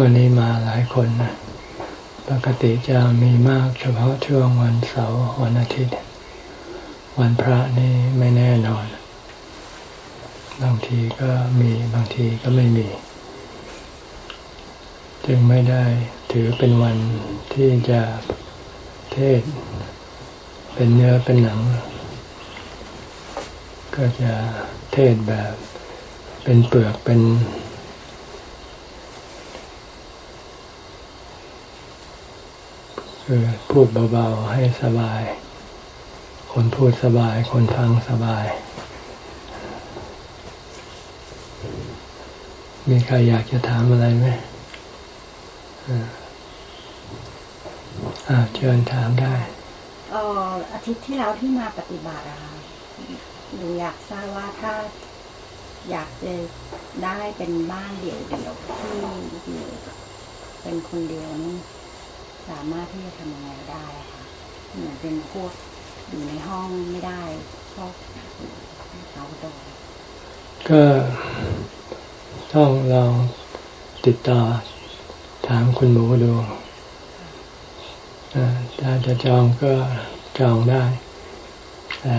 วันนี้มาหลายคนนะปกติจะมีมากเฉพาะช่วงวันเสาร์วันอาทิตย์ วันพระนี่ไม่แน่นอน บางทีก็มีบางทีก็ไม่มี จึงไม่ได้ถือเป็นวันที่จะเทศ เป็นเนื้อเป็นหนัง ก็จะเทศแบบเป็นเปลือกเป็น คือพูดเบาๆให้สบาย คนพูดสบาย คนฟังสบาย มีใครอยากจะถามอะไรไหมอ่าเชิญถามได้เอออาทิตย์ที่แล้วที่มาปฏิบัติอะค่ะหนูอยากทราบว่าถ้าอยากจะได้เป็นบ้านเดี่ยวๆที่อยู่เป็นคนเดียวนี่ สามารถที่จะทำยังไงได้คะเหมือนเป็นพวกอยู่ในห้องไม่ได้พวกเอาดอก็ต้องลองติดต่อถามคุณหมูดูถ้าจะจองก็จองได้แต่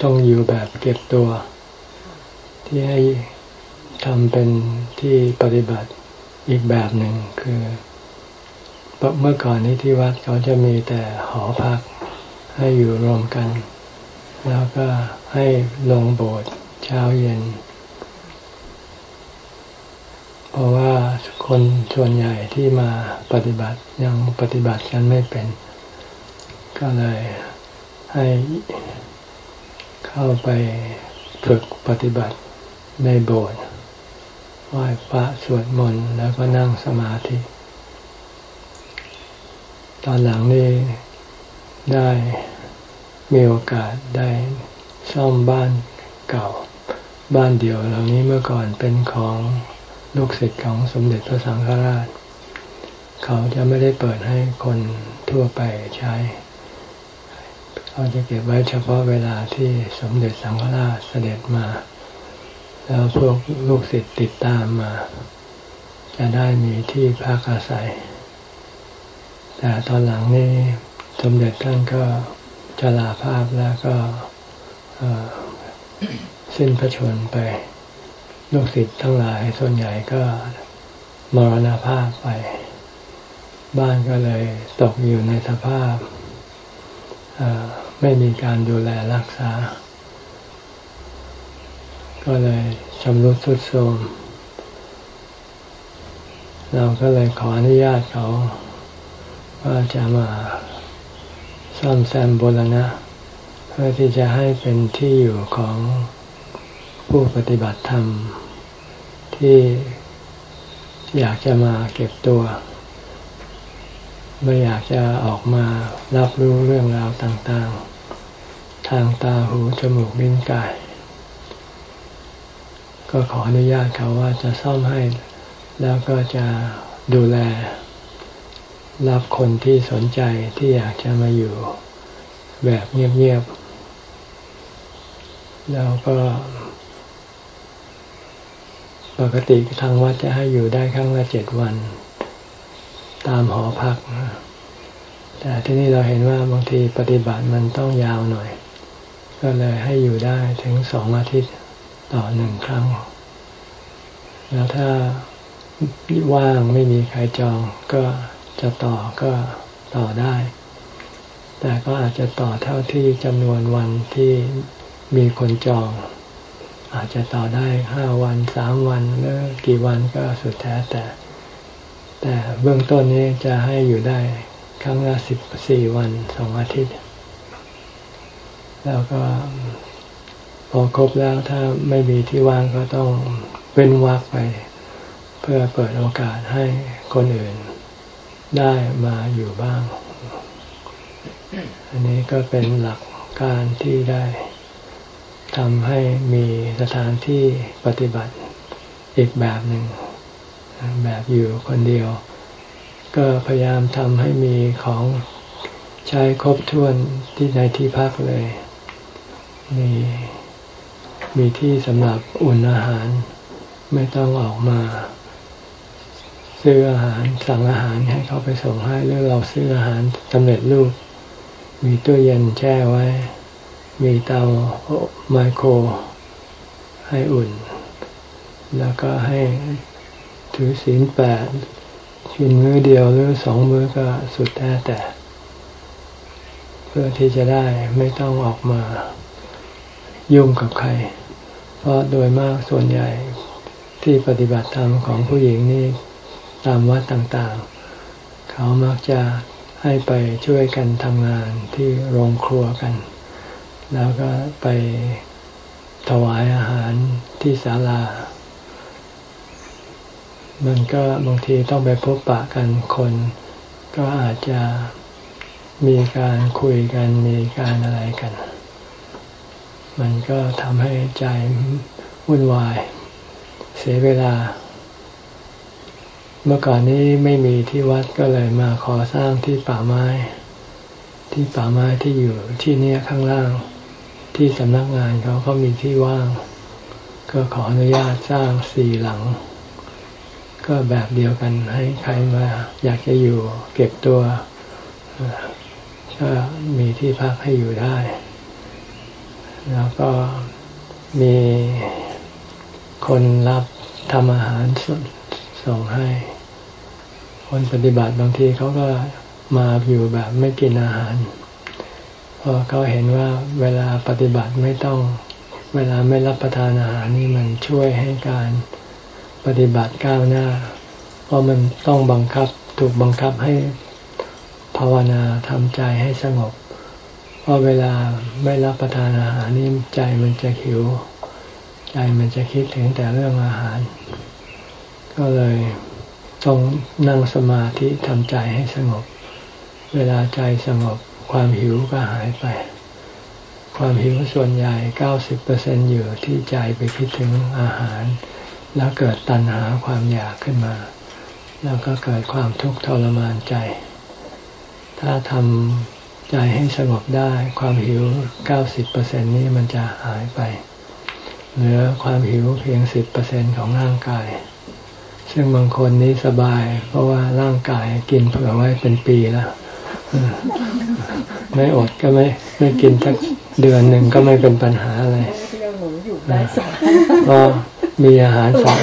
ต้องอยู่แบบเก็บตัว ที่ให้ทำเป็นที่ปฏิบัติอีกแบบหนึ่งคือ เมื่อก่อนนี้ที่วัดเขาจะมีแต่หอพักให้อยู่รวมกัน แล้วก็ให้ลงโบสถ์เช้าเย็น เพราะว่าคนส่วนใหญ่ที่มาปฏิบัติยังปฏิบัติกันไม่เป็น ก็เลยให้เข้าไปฝึกปฏิบัติในโบสถ์ไหว้พระสวดมนต์แล้วก็นั่งสมาธิ ตอนหลังนี้ได้มีโอกาสได้ซ่อมบ้านเก่า บ้านเดียวเหล่านี้เมื่อก่อนเป็นของลูกศิษย์ของสมเด็จพระสังฆราช เขาจะไม่ได้เปิดให้คนทั่วไปใช้ เขาจะเก็บไว้เฉพาะเวลาที่สมเด็จสังฆราชเสด็จมา แล้วพวกลูกศิษย์ติดตามมา จะได้มีที่พักอาศัย แต่ตอนหลังนี้สมเด็จท่านก็จลาภาพแล้วก็สิ้นพระชนไป ลูกศิษย์ทั้งหลายส่วนใหญ่ก็มรณภาพไป บ้านก็เลยตกอยู่ในสภาพไม่มีการดูแลรักษา ก็เลยชำรุดทรุดโทรมเราก็เลยขออนุญาตเขา ว่าจะมาซ่อมแซมบรณะ เพื่อที่จะให้เป็นที่อยู่ของผู้ปฏิบัติธรรม ที่อยากจะมาเก็บตัว ไม่อยากจะออกมารับรู้เรื่องราวต่างๆ ทางตาหูจมูกลิ้นกาย ก็ขออนุญาตเขาว่าจะซ่อมให้ แล้วก็จะดูแล รับคนที่สนใจที่อยากจะมาอยู่แบบเงียบๆ แล้วก็ ปกติทางวัดจะให้อยู่ได้ครั้งละเจ็ดวัน ตามหอพัก แต่ที่นี่เราเห็นว่าบางทีปฏิบัติมันต้องยาวหน่อย ก็เลยให้อยู่ได้ถึงสองอาทิตย์ต่อหนึ่งครั้ง แล้วถ้าว่างไม่มีใครจองก็ จะต่อก็ต่อได้ แต่ก็อาจจะต่อเท่าที่จำนวนวันที่มีคนจอง อาจจะต่อได้ห้าวันสามวันหรือกี่วันก็สุดแท้แต่ แต่เบื้องต้นนี้จะให้อยู่ได้ครั้งละสิบสี่วันสองอาทิตย์ แล้วก็พอครบแล้วถ้าไม่มีที่ว่างก็ต้องเป็นวักไป เพื่อเปิดโอกาสให้คนอื่น ได้มาอยู่บ้าง อันนี้ก็เป็นหลักการที่ได้ทำให้มีสถานที่ปฏิบัติอีกแบบหนึ่ง แบบอยู่คนเดียว ก็พยายามทำให้มีของใช้ครบถ้วนที่ในที่พักเลย มีมีที่สำหรับอุ่นอาหาร ไม่ต้องออกมา ซื้ออาหารสั่งอาหารให้เขาไปส่งให้หรือเราซื้ออาหารสำเร็จรูป มีตู้เย็นแช่ไว้ มีเตาไมโคร ให้อุ่น แล้วก็ให้ถือศีลแปดกินมื้อเดียวหรือสองมื้อก็สุดแท้แต่ เพื่อที่จะได้ไม่ต้องออกมายุ่งกับใคร เพราะโดยมากส่วนใหญ่ที่ปฏิบัติธรรมของผู้หญิงนี่ ตามวัดต่างๆ เขามักจะให้ไปช่วยกันทำงานที่โรงครัวกัน แล้วก็ไปถวายอาหารที่ศาลา มันก็บางทีต้องไปพบปะกันคน ก็อาจจะมีการคุยกันมีการอะไรกัน มันก็ทำให้ใจวุ่นวาย เสียเวลา เมื่อก่อนนี้ไม่มีที่วัดก็เลยมาขอสร้างที่ป่าไม้ ที่ป่าไม้ที่อยู่ที่เนี่ยข้างล่าง ที่สำนักงานเขาเขามีที่ว่าง ก็ขออนุญาตสร้างสี่หลัง ก็แบบเดียวกันให้ใครมา อยากจะอยู่เก็บตัวก็มีที่พักให้อยู่ได้ แล้วก็มีคนรับทำอาหาร ส่งให้ คนปฏิบัติบางทีเขาก็มาอยู่แบบไม่กินอาหารเพอเขาเห็นว่าเวลาปฏิบัติไม่ต้องเวลาไม่รับประทานอาหารนี่มันช่วยให้การปฏิบัติก้าวหน้า เพราะมันต้องบังคับถูกบังคับให้ภาวนาทำใจให้สงบ เพราะเวลาไม่รับประทานอาหารนี่ใจมันจะหิว ใจมันจะคิดถึงแต่เรื่องอาหาร ก็เลยต้องนั่งสมาธิทำใจให้สงบ เวลาใจสงบความหิวก็หายไป ความหิวส่วนใหญ่เก้าสิบเปอร์เซ็นอยู่ที่ใจไปคิดถึงอาหาร แล้วเกิดตัณหาความอยากขึ้นมา แล้วก็เกิดความทุกข์ทรมานใจ ถ้าทำใจให้สงบได้ ความหิวเก้าสิบเปอร์เซ็นนี้มันจะหายไป เหลือความหิวเพียงสิบเปอร์เซ็นของร่างกาย ซึ่งบางคนนี้สบาย เพราะว่าร่างกายกินเผื่อไว้เป็นปีแล้ว ไม่อดก็ไม่ไม่กินสักเดือนหนึ่งก็ไม่เป็นปัญหาอะไรก็มีอาหารสะ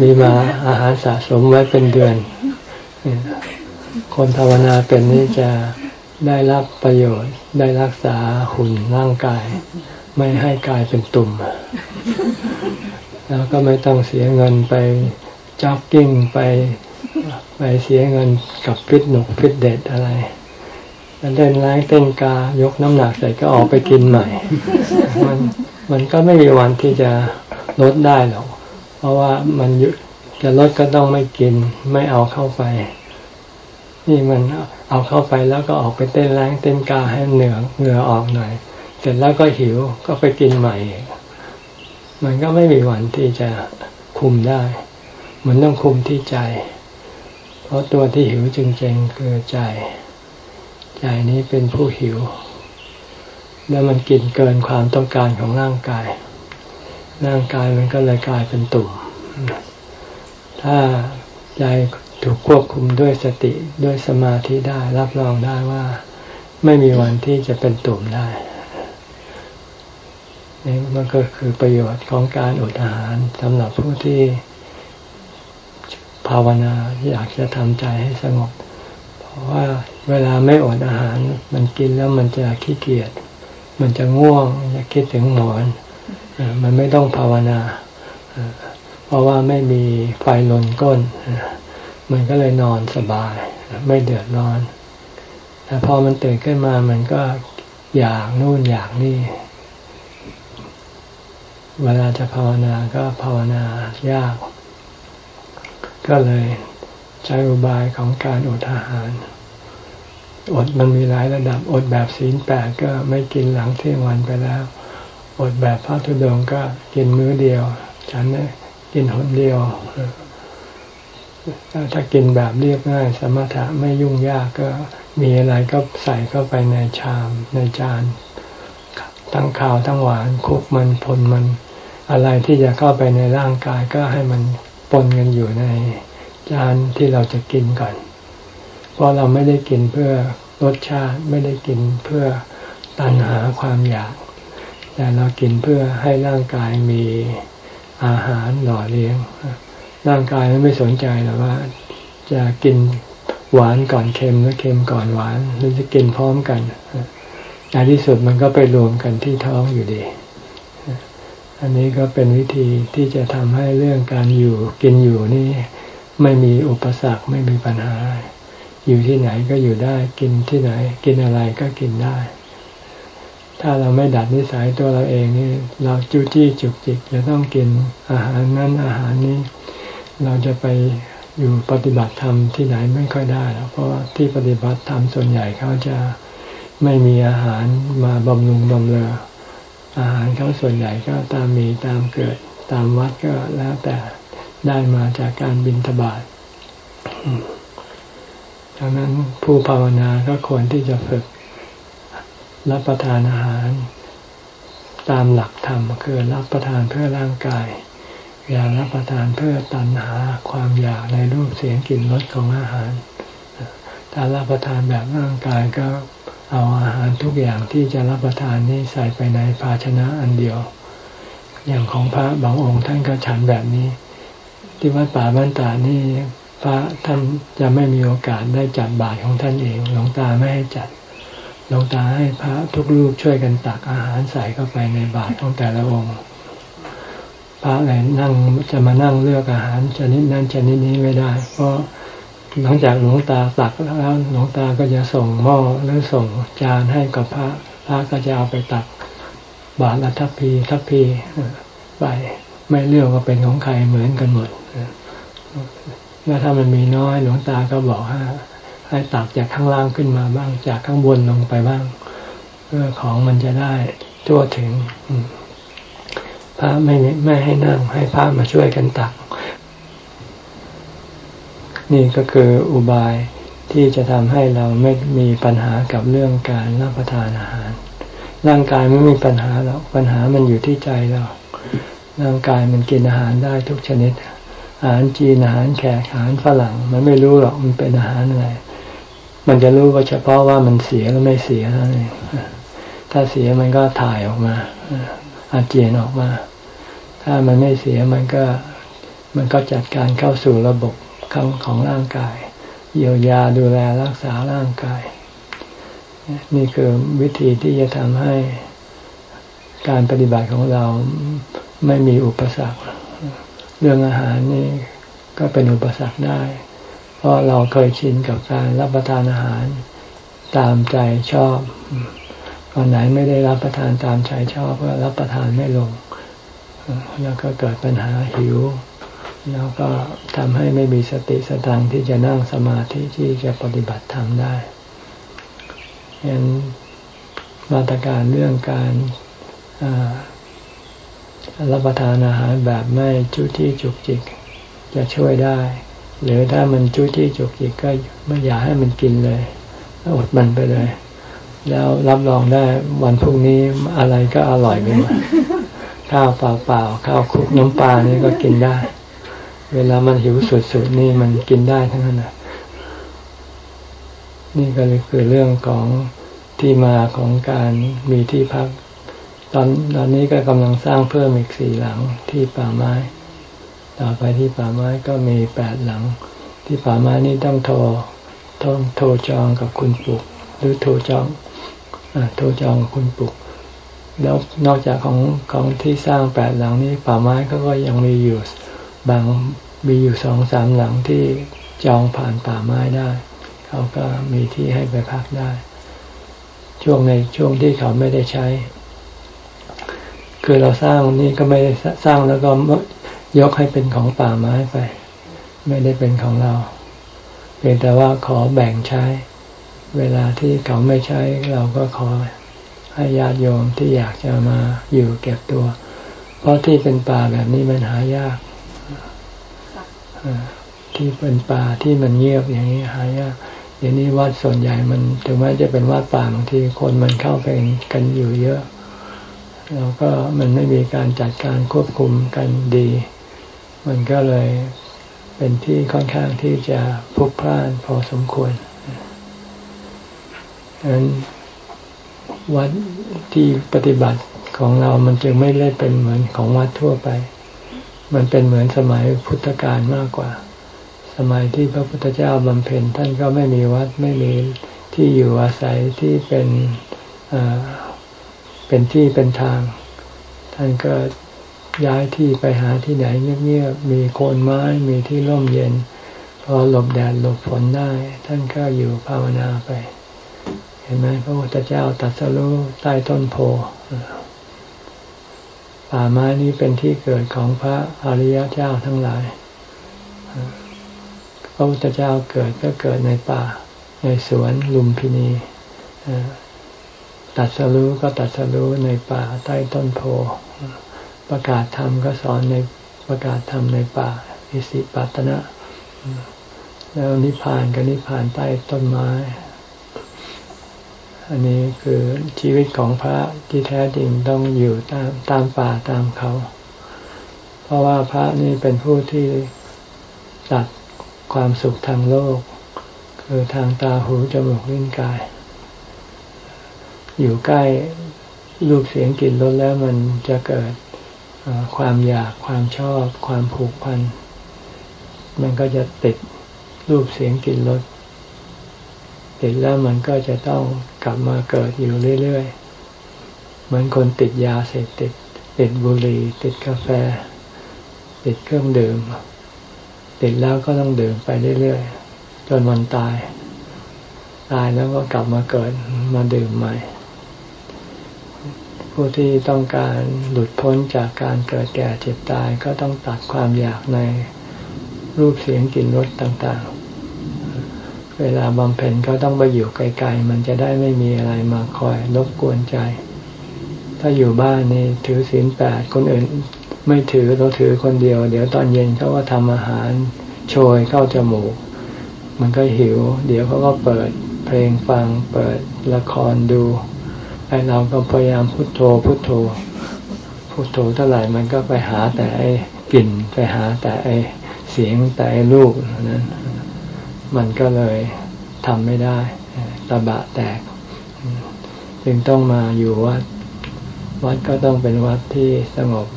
มีมาอาหารสะสมไว้เป็นเดือน คนภาวนาเป็นนี้จะได้รับประโยชน์ ได้รักษาหุ่นร่างกาย ไม่ให้กายเป็นตุ่ม แล้วก็ไม่ต้องเสียเงินไป จ็อกกิ้งไปไปเสียเงินกับฟิตหนุกฟิตเด็ดอะไรเล่นแรงเต้นกายกน้ำหนักใส่ก็ออกไปกินใหม่ มันมันก็ไม่มีวันที่จะลดได้หรอก เพราะว่ามันจะลดก็ต้องไม่กิน ไม่เอาเข้าไป นี่มันเอาเข้าไปแล้วก็ออกไปเต้นแรงเต้นกาให้เหนือเหงื่อออกหน่อย เสร็จแล้วก็หิวก็ไปกินใหม่ มันก็ไม่มีวันที่จะคุมได้ มันต้องคุมที่ใจ เพราะตัวที่หิวจริงๆคือใจ ใจนี้เป็นผู้หิว แล้วมันกินเกินความต้องการของร่างกาย ร่างกายมันก็เลยกลายเป็นตุ่ม ถ้าใจถูกควบคุมด้วยสติด้วยสมาธิได้ รับรองได้ว่า ไม่มีวันที่จะเป็นตุ่มได้นี่มันก็คือประโยชน์ของการอดอาหารสำหรับผู้ที่ ภาวนาอยากจะทำใจให้สงบ เพราะว่าเวลาไม่อดอาหาร มันกินแล้วมันจะขี้เกียจมันจะง่วงจะคิดถึงหมอนมันไม่ต้องภาวนาเพราะว่าไม่มีไฟลนก้น มันก็เลยนอนสบาย ไม่เดือดร้อน แต่พอมันตื่นขึ้นมามันก็อยากนู่นอยากนี่ เวลาจะภาวนาก็ภาวนายาก ก็เลยใช้อุบายของการอดอาหาร อดมันมีหลายระดับ อดแบบศีลแปดก็ไม่กินหลังเที่ยงวันไปแล้ว อดแบบพระธุดงก็กินมื้อเดียว ฉันเนี่ยกินหนเดียวถ้ากินแบบเรียบง่าย สมถะไม่ยุ่งยากก็มีอะไรก็ใส่เข้าไปในชามในจานทั้งข้าวทั้งหวานคุกมันพลมันอะไรที่จะเข้าไปในร่างกายก็ให้มัน ปนกันอยู่ในจานที่เราจะกินก่อน เพราะเราไม่ได้กินเพื่อรสชาติไม่ได้กินเพื่อตัณหาความอยาก แต่เรากินเพื่อให้ร่างกายมีอาหารหล่อเลี้ยง ร่างกายไม่สนใจหรอกว่า จะกินหวานก่อนเค็มหรือเค็มก่อนหวานหรือจะกินพร้อมกันในที่สุดมันก็ไปรวมกันที่ท้องอยู่ดี อันนี้ก็เป็นวิธีที่จะทำให้เรื่องการอยู่กินอยู่นี่ไม่มีอุปสรรคไม่มีปัญหา อยู่ที่ไหนก็อยู่ได้กินที่ไหน กินอะไรก็กินได้ ถ้าเราไม่ดัดนิสัยตัวเราเองนี่เราจู้จี้จุกจิกจะต้องกินอาหารนั้นอาหารนี้ เราจะไปอยู่ปฏิบัติธรรมที่ไหนไม่ค่อยได้แล้วเพราะที่ปฏิบัติธรรมส่วนใหญ่เขาจะไม่มีอาหารมาบำรุงบำเรอ อาหารเขาส่วนใหญ่ก็ตามมีตามเกิด ตามวัดก็แล้วแต่ได้มาจากการบินทบาทดังนั้นผู้ภาวนาก็ควรที่จะฝึกรับประทานอาหาร ตามหลักธรรมคือรับประทานเพื่อร่างกาย อย่ารับประทานเพื่อตัณหาความอยากในรูปเสียงกลิ่นรสของอาหารถ้ารับประทานแบบร่างกายก็ เอาอาหารทุกอย่างที่จะรับประทานนี่ใส่ไปในภาชนะอันเดียว อย่างของพระบางองค์ท่านก็ฉันแบบนี้ ที่วัดป่าบ้านตานี่พระท่านจะไม่มีโอกาสได้จัดบาตรของท่านเองหลวงตาไม่ให้จัดหลวงตาให้พระทุกรูปช่วยกันตักอาหารใส่เข้าไปในบาตรของแต่ละองค์ พระอะไรนั่งจะมานั่งเลือกอาหารชนิดนั้นชนิดนี้ไม่ได้ เพราะ หลังจากหลวงตาตักแล้วหลวงตาก็จะส่งหม้อหรือส่งจานให้กับพระ พระก็จะเอาไปตักบาตรละทัพพีทัพพีไปไม่เลือกว่าเป็นของใครเหมือนกันหมดแล้วถ้ามันมีน้อยหลวงตาก็บอกให้ให้ตักจากข้างล่างขึ้นมาบ้าง จากข้างบนลงไปบ้างเพื่อของมันจะได้ทั่วถึงพระไม่ไม่ให้นั่งให้พระมาช่วยกันตัก นี่ก็คืออุบายที่จะทำให้เราไม่มีปัญหากับเรื่องการรับประทานอาหาร ร่างกายไม่มีปัญหาหรอกปัญหามันอยู่ที่ใจเรา ร่างกายมันกินอาหารได้ทุกชนิด อาหารจีนอาหารแขกอาหารฝรั่ง มันไม่รู้หรอกมันเป็นอาหารอะไรมันจะรู้ว่าเฉพาะว่ามันเสียหรือไม่เสียเท่านั้นเองถ้าเสียมันก็ถ่ายออกมาอาเจียนออกมา ถ้ามันไม่เสียมันก็มันก็จัดการเข้าสู่ระบบ ของของร่างกาย เยียวยาดูแลรักษาร่างกาย นี่คือวิธีที่จะทำให้การปฏิบัติของเราไม่มีอุปสรรค เรื่องอาหารนี่ก็เป็นอุปสรรคได้ เพราะเราเคยชินกับการรับประทานอาหารตามใจชอบวันไหนไม่ได้รับประทานตามใจชอบก็รับประทานไม่ลง แล้วก็เกิดปัญหาหิว แล้วก็ทำให้ไม่มีสติสตังที่จะนั่งสมาธิที่จะปฏิบัติธรรมได้เห็นมาตรการเรื่องการรับประทานอาหารแบบไม่จุที่จุกจิก จะช่วยได้ หรือถ้ามันจุที่จุกจิกก็ไม่อยากให้มันกินเลยอดมันไปเลย แล้วรับรองได้วันพรุ่งนี้อะไรก็อร่อยไปหมดข้าวเปล่าๆข้าวคลุกน้ำปลานี่ก็กินได้ เวลามันหิวสุดๆนี่มันกินได้ทั้งนั้นนะนี่ก็เลยคือเรื่องของที่มาของการมีที่พัก ตอนตอนนี้ก็กำลังสร้างเพิ่มอีกสี่หลังที่ป่าไม้ ต่อไปที่ป่าไม้ก็มีแปดหลัง ที่ป่าไม้นี่ต้องโทรต้องโทรจองกับคุณปุก หรือโทรจองอโทรจองกับคุณปุก แล้วนอกจากของของที่สร้างแปดหลังนี้ป่าไม้ก็ก็ยังมีอยู่ บางมีอยู่สองสามหลังที่จองผ่านป่าไม้ได้ เขาก็มีที่ให้ไปพักได้ ช่วงในช่วงที่เขาไม่ได้ใช้ คือเราสร้างนี่ก็ไม่ได้สร้างแล้วก็ยกให้เป็นของป่าไม้ไป ไม่ได้เป็นของเรา เพียงแต่ว่าขอแบ่งใช้ เวลาที่เขาไม่ใช้ เราก็ขอให้ญาติโยมที่อยากจะมาอยู่เก็บตัว เพราะที่เป็นป่าแบบนี้มันหายาก ที่เป็นป่าที่มันเงียบอย่างนี้หายากเดี๋ยวนี้วัดส่วนใหญ่มันถึงแม้จะเป็นวัดป่าบางทีคนมันเข้าไปกันอยู่เยอะแล้วก็มันไม่มีการจัดการควบคุมกันดี มันก็เลยเป็นที่ค่อนข้างที่จะพลุกพล่านพอสมควรดังนั้นวัดที่ปฏิบัติของเรามันจึงไม่ได้เป็นเหมือนของวัดทั่วไป มันเป็นเหมือนสมัยพุทธกาลมากกว่า สมัยที่พระพุทธเจ้าบำเพ็ญท่านก็ไม่มีวัดไม่มีที่อยู่อาศัยที่เป็นเป็นที่เป็นทาง ท่านก็ย้ายที่ไปหาที่ไหนเงียบๆมีโคนไม้มีที่ร่มเย็น พอหลบแดดหลบฝนได้ ท่านก็อยู่ภาวนาไป เห็นไหมพระพุทธเจ้าตัดสรู้ใต้ต้นโพ ป่าไม้นี้เป็นที่เกิดของพระอริยเจ้าทั้งหลาย พระพุทธเจ้าเกิดก็เกิดในป่า ในสวนลุมพินีตัดสรู้ก็ตัดสรู้ในป่าใต้ต้นโพ ประกาศธรรมก็สอนในประกาศธรรมในป่าอิสิปัตนะแล้วนิพพานก็นิพพานใต้ต้นไม้ อันนี้คือชีวิตของพระที่แท้จริงต้องอยู่ตามตามป่าตามเขา เพราะว่าพระนี่เป็นผู้ที่ตัดความสุขทางโลก คือทางตาหูจมูกลิ้นกาย อยู่ใกล้รูปเสียงกลิ่นรสแล้วมันจะเกิดความอยากความชอบ ความผูกพัน มันก็จะติดรูปเสียงกลิ่นรส ติดแล้วมันก็จะต้องกลับมาเกิดอยู่เรื่อยๆ เหมือนคนติดยาเสพติด ติดบุหรี่ ติดกาแฟ ติดเครื่องดื่ม ติดแล้วก็ต้องดื่มไปเรื่อยๆ จนวันตาย ตายแล้วก็กลับมาเกิดมาดื่มใหม่ ผู้ที่ต้องการหลุดพ้นจากการเกิดแก่เจ็บตายก็ต้องตัดความอยากในรูปเสียงกลิ่นรสต่างๆ เวลาบำเพ็ญก็ต้องไปอยู่ไกลๆ มันจะได้ไม่มีอะไรมาคอยรบกวนใจ ถ้าอยู่บ้านนี่ถือศีลแปดคนอื่น ไม่ถือเราถือคนเดียว เดี๋ยวตอนเย็นเขาก็ทำอาหารโชยเข้าจมูก มันก็หิว เดี๋ยวเขาก็เปิดเพลงฟังเปิดละครดูไอเราก็พยายามพุโทโธพุโทโธพุโทโธเท่าไหร่มันก็ไปหาแต่ไอกลิ่นไปหาแต่ไอเสียงแต่ไอรูปนั้น มันก็เลยทำไม่ได้ตะบะแตก จึงต้องมาอยู่วัด วัดก็ต้องเป็นวัดที่สงบ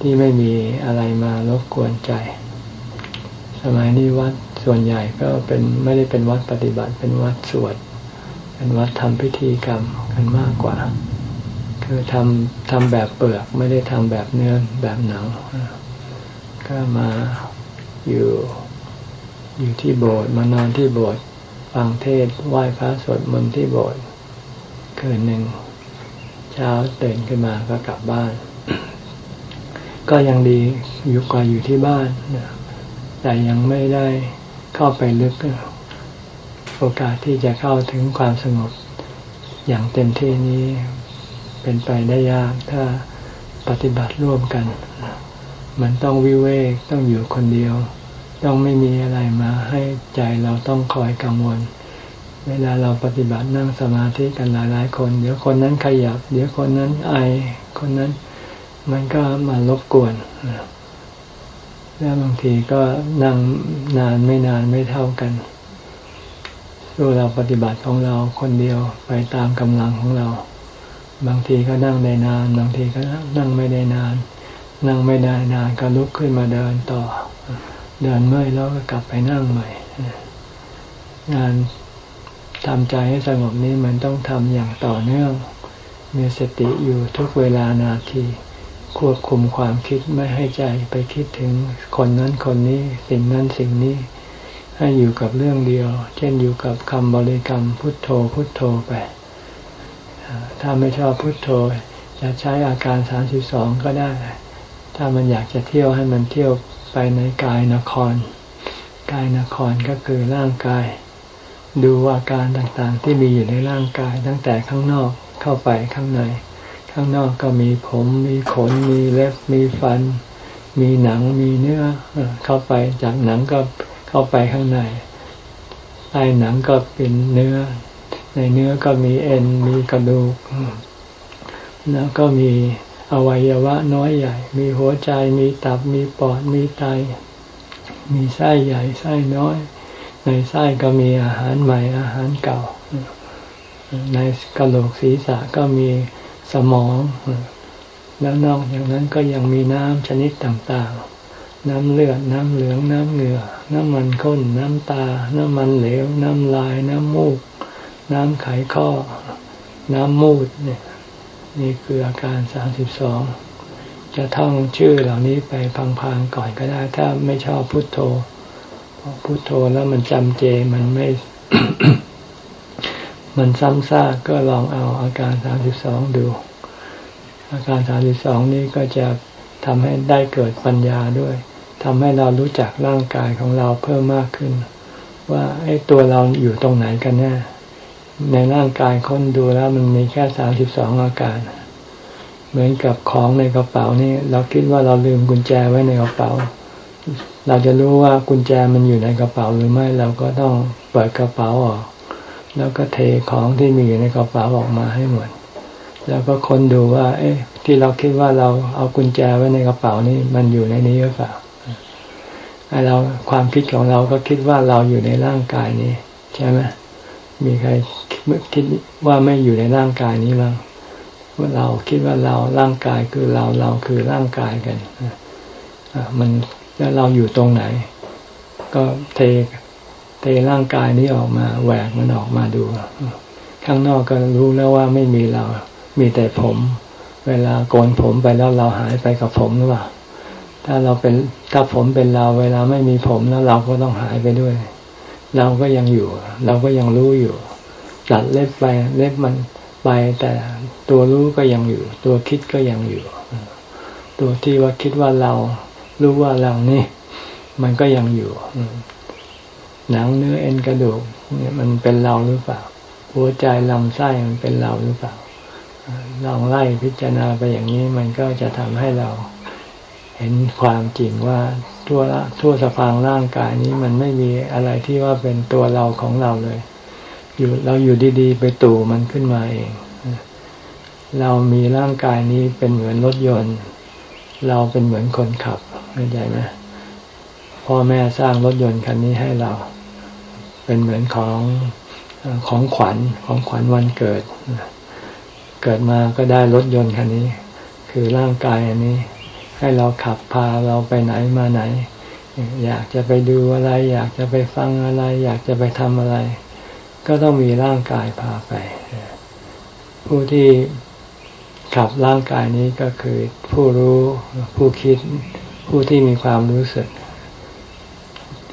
ที่ไม่มีอะไรมารบกวนใจ สมัยนี้วัดส่วนใหญ่ก็เป็นไม่ได้เป็นวัดปฏิบัติเป็นวัดสวด เป็นวัดทำพิธีกรรมกันมากกว่า คือทำทำแบบเปลือกไม่ได้ทำแบบเนื้อแบบหนังก็มาอยู่ อยู่ที่โบสถ์มานอนที่โบสถ์ฟังเทศไหว้พระสวดมนต์ที่โบสถ์คืนหนึ่ง เช้าตื่นขึ้นมาก็กลับบ้าน ก็ยังดีอยู่กว่าอยู่ที่บ้านแต่ยังไม่ได้เข้าไปลึก โอกาสที่จะเข้าถึงความสงบ อย่างเต็มที่นี้เป็นไปได้ยากถ้าปฏิบัติร่วมกัน มันต้องวิเวกต้องอยู่คนเดียว ต้องไม่มีอะไรมาให้ใจเราต้องคอยกังวล เวลาเราปฏิบัตินั่งสมาธิกันหลายๆคน เดี๋ยวคนนั้นขยับ เดี๋ยวคนนั้นไอคนนั้นมันก็มารบกวนแล้วบางทีก็นั่งนานไม่นานไม่เท่ากันดูเราปฏิบัติของเราคนเดียวไปตามกำลังของเรา บางทีก็นั่งได้นาน บางทีก็นั่งไม่ได้นาน นั่งไม่ได้นานก็ลุกขึ้นมาเดินต่อ เดินเมื่อยแล้วก็กลับไปนั่งใหม่ งานทำใจให้สงบนี้มันต้องทำอย่างต่อเนื่อง มีสติอยู่ทุกเวลานาที ควบคุมความคิดไม่ให้ใจไปคิดถึงคนนั้นคนนี้สิ่งนั้นสิ่งนี้ ให้อยู่กับเรื่องเดียว เช่นอยู่กับคำบริกรรมพุทโธพุทโธไป ถ้าไม่ชอบพุทโธ จะใช้อาการสามสิบสองก็ได้ ถ้ามันอยากจะเที่ยวให้มันเที่ยว ไปในกายนคร กายนครก็คือร่างกาย ดูอาการต่างๆที่มีอยู่ในร่างกาย ตั้งแต่ข้างนอกเข้าไปข้างใน ข้างนอกก็มีผมมีขน มีเล็บมีฟัน มีหนังมีเนื้อเข้าไปจากหนังก็เข้าไปข้างในใต้หนังก็เป็นเนื้อ ในเนื้อก็มีเอ็นมีกระดูก แล้วก็มี อวัยวะน้อยใหญ่ มีหัวใจมีตับมีปอดมีไต มีไส้ใหญ่ไส้น้อย ในไส้ก็มีอาหารใหม่อาหารเก่า ในกระโหลกศีรษะก็มีสมอง แล้วนอกจากนั้นก็ยังมีน้ำชนิดต่างๆ น้ำเลือด น้ำเหลือง น้ำเหงื่อ น้ำมันข้น น้ำตา น้ำมันเหลว น้ำลาย น้ำมูก น้ำไขข้อ น้ำมูดเนี่ย นี่คืออาการสามสิบสองจะท่องชื่อเหล่านี้ไปพังๆก่อนก็ได้ ถ้าไม่ชอบพุทโธพุทโธแล้วมันจำเจมันไม่ มันซ้ำซากก็ลองเอาอาการสามสิบสองดู อาการสามสิบสองนี้ก็จะทำให้ได้เกิดปัญญาด้วยทำให้เรารู้จักร่างกายของเราเพิ่มมากขึ้น ว่าไอ้ตัวเราอยู่ตรงไหนกันแน่ ในร่างกายคนดูแล้วมันมีแค่สามสิบสองอาการ เหมือนกับของในกระเป๋านี่เราคิดว่าเราลืมกุญแจไว้ในกระเป๋า เราจะรู้ว่ากุญแจมันอยู่ในกระเป๋าหรือไม่เราก็ต้องเปิดกระเป๋าออก แล้วก็เทของที่มีอยู่ในกระเป๋าออกมาให้หมดแล้วก็ค้นดูว่า เอ๊ะ ที่เราคิดว่าเราเอากุญแจไว้ในกระเป๋านี่มันอยู่ในนี้หรือเปล่าไอเราความคิดของเราก็คิดว่าเราอยู่ในร่างกายนี้ใช่ไหม มีใครคิดว่าไม่อยู่ในร่างกายนี้บ้างว่าเราคิดว่าเราร่างกายคือเราเราคือร่างกายกันมันแล้วเราอยู่ตรงไหน ก็เทเทร่างกายนี้ออกมาแหวกมันออกมาดู ข้างนอกก็รู้แล้วว่าไม่มีเรา มีแต่ผม เวลาโกนผมไปแล้วเราหายไปกับผมหรือเปล่าถ้าเราเป็นถ้าผมเป็นเรา เวลาไม่มีผมแล้วเราก็ต้องหายไปด้วย เราก็ยังอยู่ เราก็ยังรู้อยู่ ตัดเล็บไปเล็บมันไปแต่ตัวรู้ก็ยังอยู่ ตัวคิดก็ยังอยู่ ตัวที่ว่าคิดว่าเรารู้ว่าเรานี่ มันก็ยังอยู่หนังเนื้อเอ็นกระดูกเนี่ยมันเป็นเราหรือเปล่า หัวใจลำไส้มันเป็นเราหรือเปล่าลองไล่พิจารณาไปอย่างนี้มันก็จะทำให้เราเห็นความจริงว่า ทั่วละทั่วสะพางร่างกายนี้มันไม่มีอะไรที่ว่าเป็นตัวเราของเราเลย อยู่เราอยู่ดีๆ ไปตู่มันขึ้นมาเอง เรามีร่างกายนี้เป็นเหมือนรถยนต์ เราเป็นเหมือนคนขับเข้าใจไหมพ่อแม่สร้างรถยนต์คันนี้ให้เรา เป็นเหมือนของของขวัญของขวัญวันเกิด เกิดมาก็ได้รถยนต์คันนี้ คือร่างกายอันนี้ ให้เราขับพาเราไปไหนมาไหน อยากจะไปดูอะไร อยากจะไปฟังอะไร อยากจะไปทำอะไร ก็ต้องมีร่างกายพาไป ผู้ที่ขับร่างกายนี้ก็คือผู้รู้ผู้คิดผู้ที่มีความรู้สึก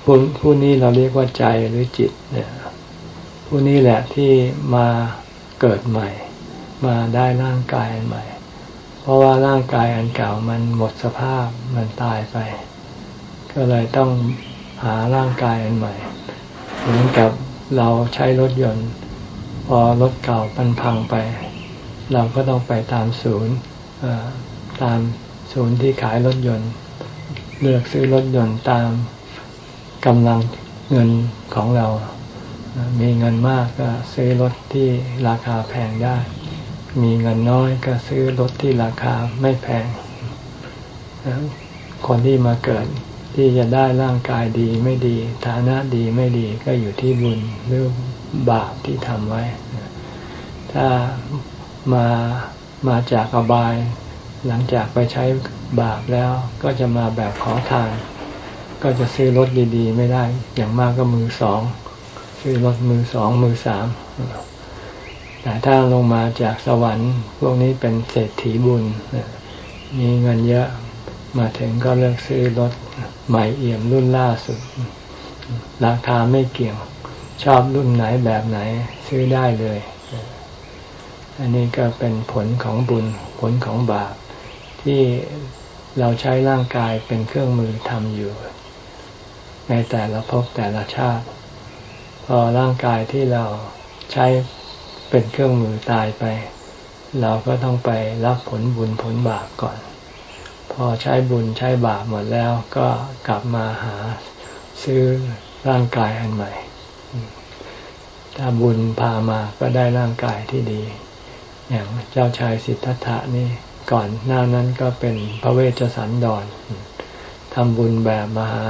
ผู้ผู้นี้เราเรียกว่าใจหรือจิตเนี่ยผู้นี้แหละที่มาเกิดใหม่ มาได้ร่างกายใหม่ ราะว่าร่างกายอันเก่ามันหมดสภาพมันตายไป ก็เลยต้องหาร่างกายอันใหม่เหมือนกับเราใช้รถยนต์ พอรถเก่ามันพังไป เราก็ต้องไปตามศูนย์ตามศูนย์ที่ขายรถยนต์ เลือกซื้อรถยนต์ตามกำลังเงินของเรา มีเงินมากก็ซื้อรถที่ราคาแพงได้ มีเงินน้อยก็ซื้อรถที่ราคาไม่แพง คนที่มาเกิดที่จะได้ร่างกายดีไม่ดี ฐานะดีไม่ดีก็อยู่ที่บุญหรือบาปที่ทำไว้ ถ้ามามาจากอบาย หลังจากไปใช้บาปแล้วก็จะมาแบบขอทาน ก็จะซื้อรถดี ๆ ไม่ได้ อย่างมากก็มือสอง ซื้อรถมือสองมือสาม แต่ถ้าลงมาจากสวรรค์ พวกนี้เป็นเศรษฐีบุญ มีเงินเยอะมาถึงก็เลือกซื้อรถใหม่เอี่ยมรุ่นล่าสุด ราคาไม่เกี่ยว ชอบรุ่นไหนแบบไหนซื้อได้เลย อันนี้ก็เป็นผลของบุญผลของบาป ที่เราใช้ร่างกายเป็นเครื่องมือทำอยู่ ในแต่ละภพแต่ละชาติ พอร่างกายที่เราใช้ เป็นเครื่องมือตายไป เราก็ต้องไปรับผลบุญผลบาปก่อน พอใช้บุญใช้บาปหมดแล้วก็กลับมาหาซื้อร่างกายอันใหม่ ถ้าบุญพามาก็ได้ร่างกายที่ดี อย่างเจ้าชายสิทธัตถะนี่ก่อนหน้านั้นก็เป็นพระเวชสันดรทำบุญแบบมหา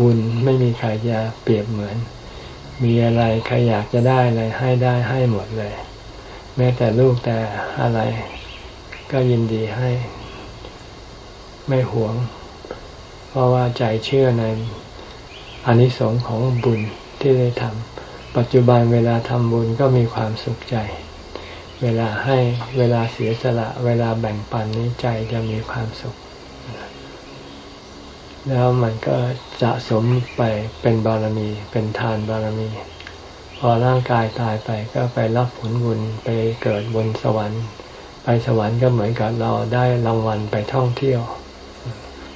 บุญไม่มีใครจะเปรียบเหมือน มีอะไรใครอยากจะได้อะไรให้ได้ให้หมดเลย แม้แต่ลูกแต่อะไร ก็ยินดีให้ ไม่หวง เพราะว่าใจเชื่อในอนิสงส์ของบุญที่ได้ทำปัจจุบันเวลาทำบุญก็มีความสุขใจ เวลาให้เวลาเสียสละ เวลาแบ่งปันนี้ใจจะมีความสุข แล้วมันก็สะสมไปเป็นบารมี เป็นทานบารมี พอร่างกายตายไปก็ไปรับผลบุญไปเกิดบนสวรรค์ ไปสวรรค์ก็เหมือนกับเราได้รางวัลไปท่องเที่ยว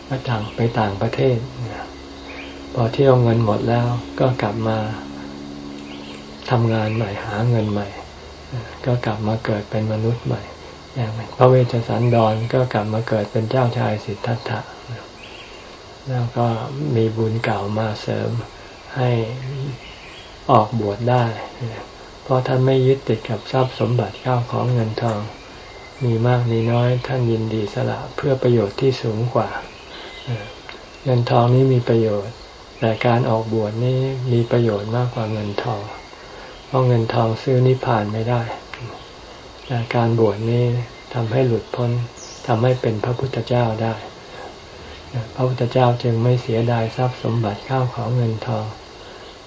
ไปต่างไปต่างประเทศพอเที่ยวเงินหมดแล้วก็กลับมาทำงานใหม่หาเงินใหม่ ก็กลับมาเกิดเป็นมนุษย์ใหม่อย่างพระเวชสันดรก็กลับมาเกิดเป็นเจ้าชายสิทธัตถะ แล้วก็มีบุญเก่ามาเสริมให้ออกบวชได้ เพราะท่านไม่ยึดติดกับทรัพย์สมบัติข้าวของเงินทอง มีมากมีน้อยท่านยินดีสละเพื่อประโยชน์ที่สูงกว่า เงินทองนี้มีประโยชน์ แต่การออกบวชนี้มีประโยชน์มากกว่าเงินทอง เพราะเงินทองซื้อนิพพานไม่ได้ แต่การบวชนี้ทำให้หลุดพ้นทำให้เป็นพระพุทธเจ้าได้ พระพุทธเจ้าจึงไม่เสียดายทรัพย์สมบัติข้าวของเงินทอง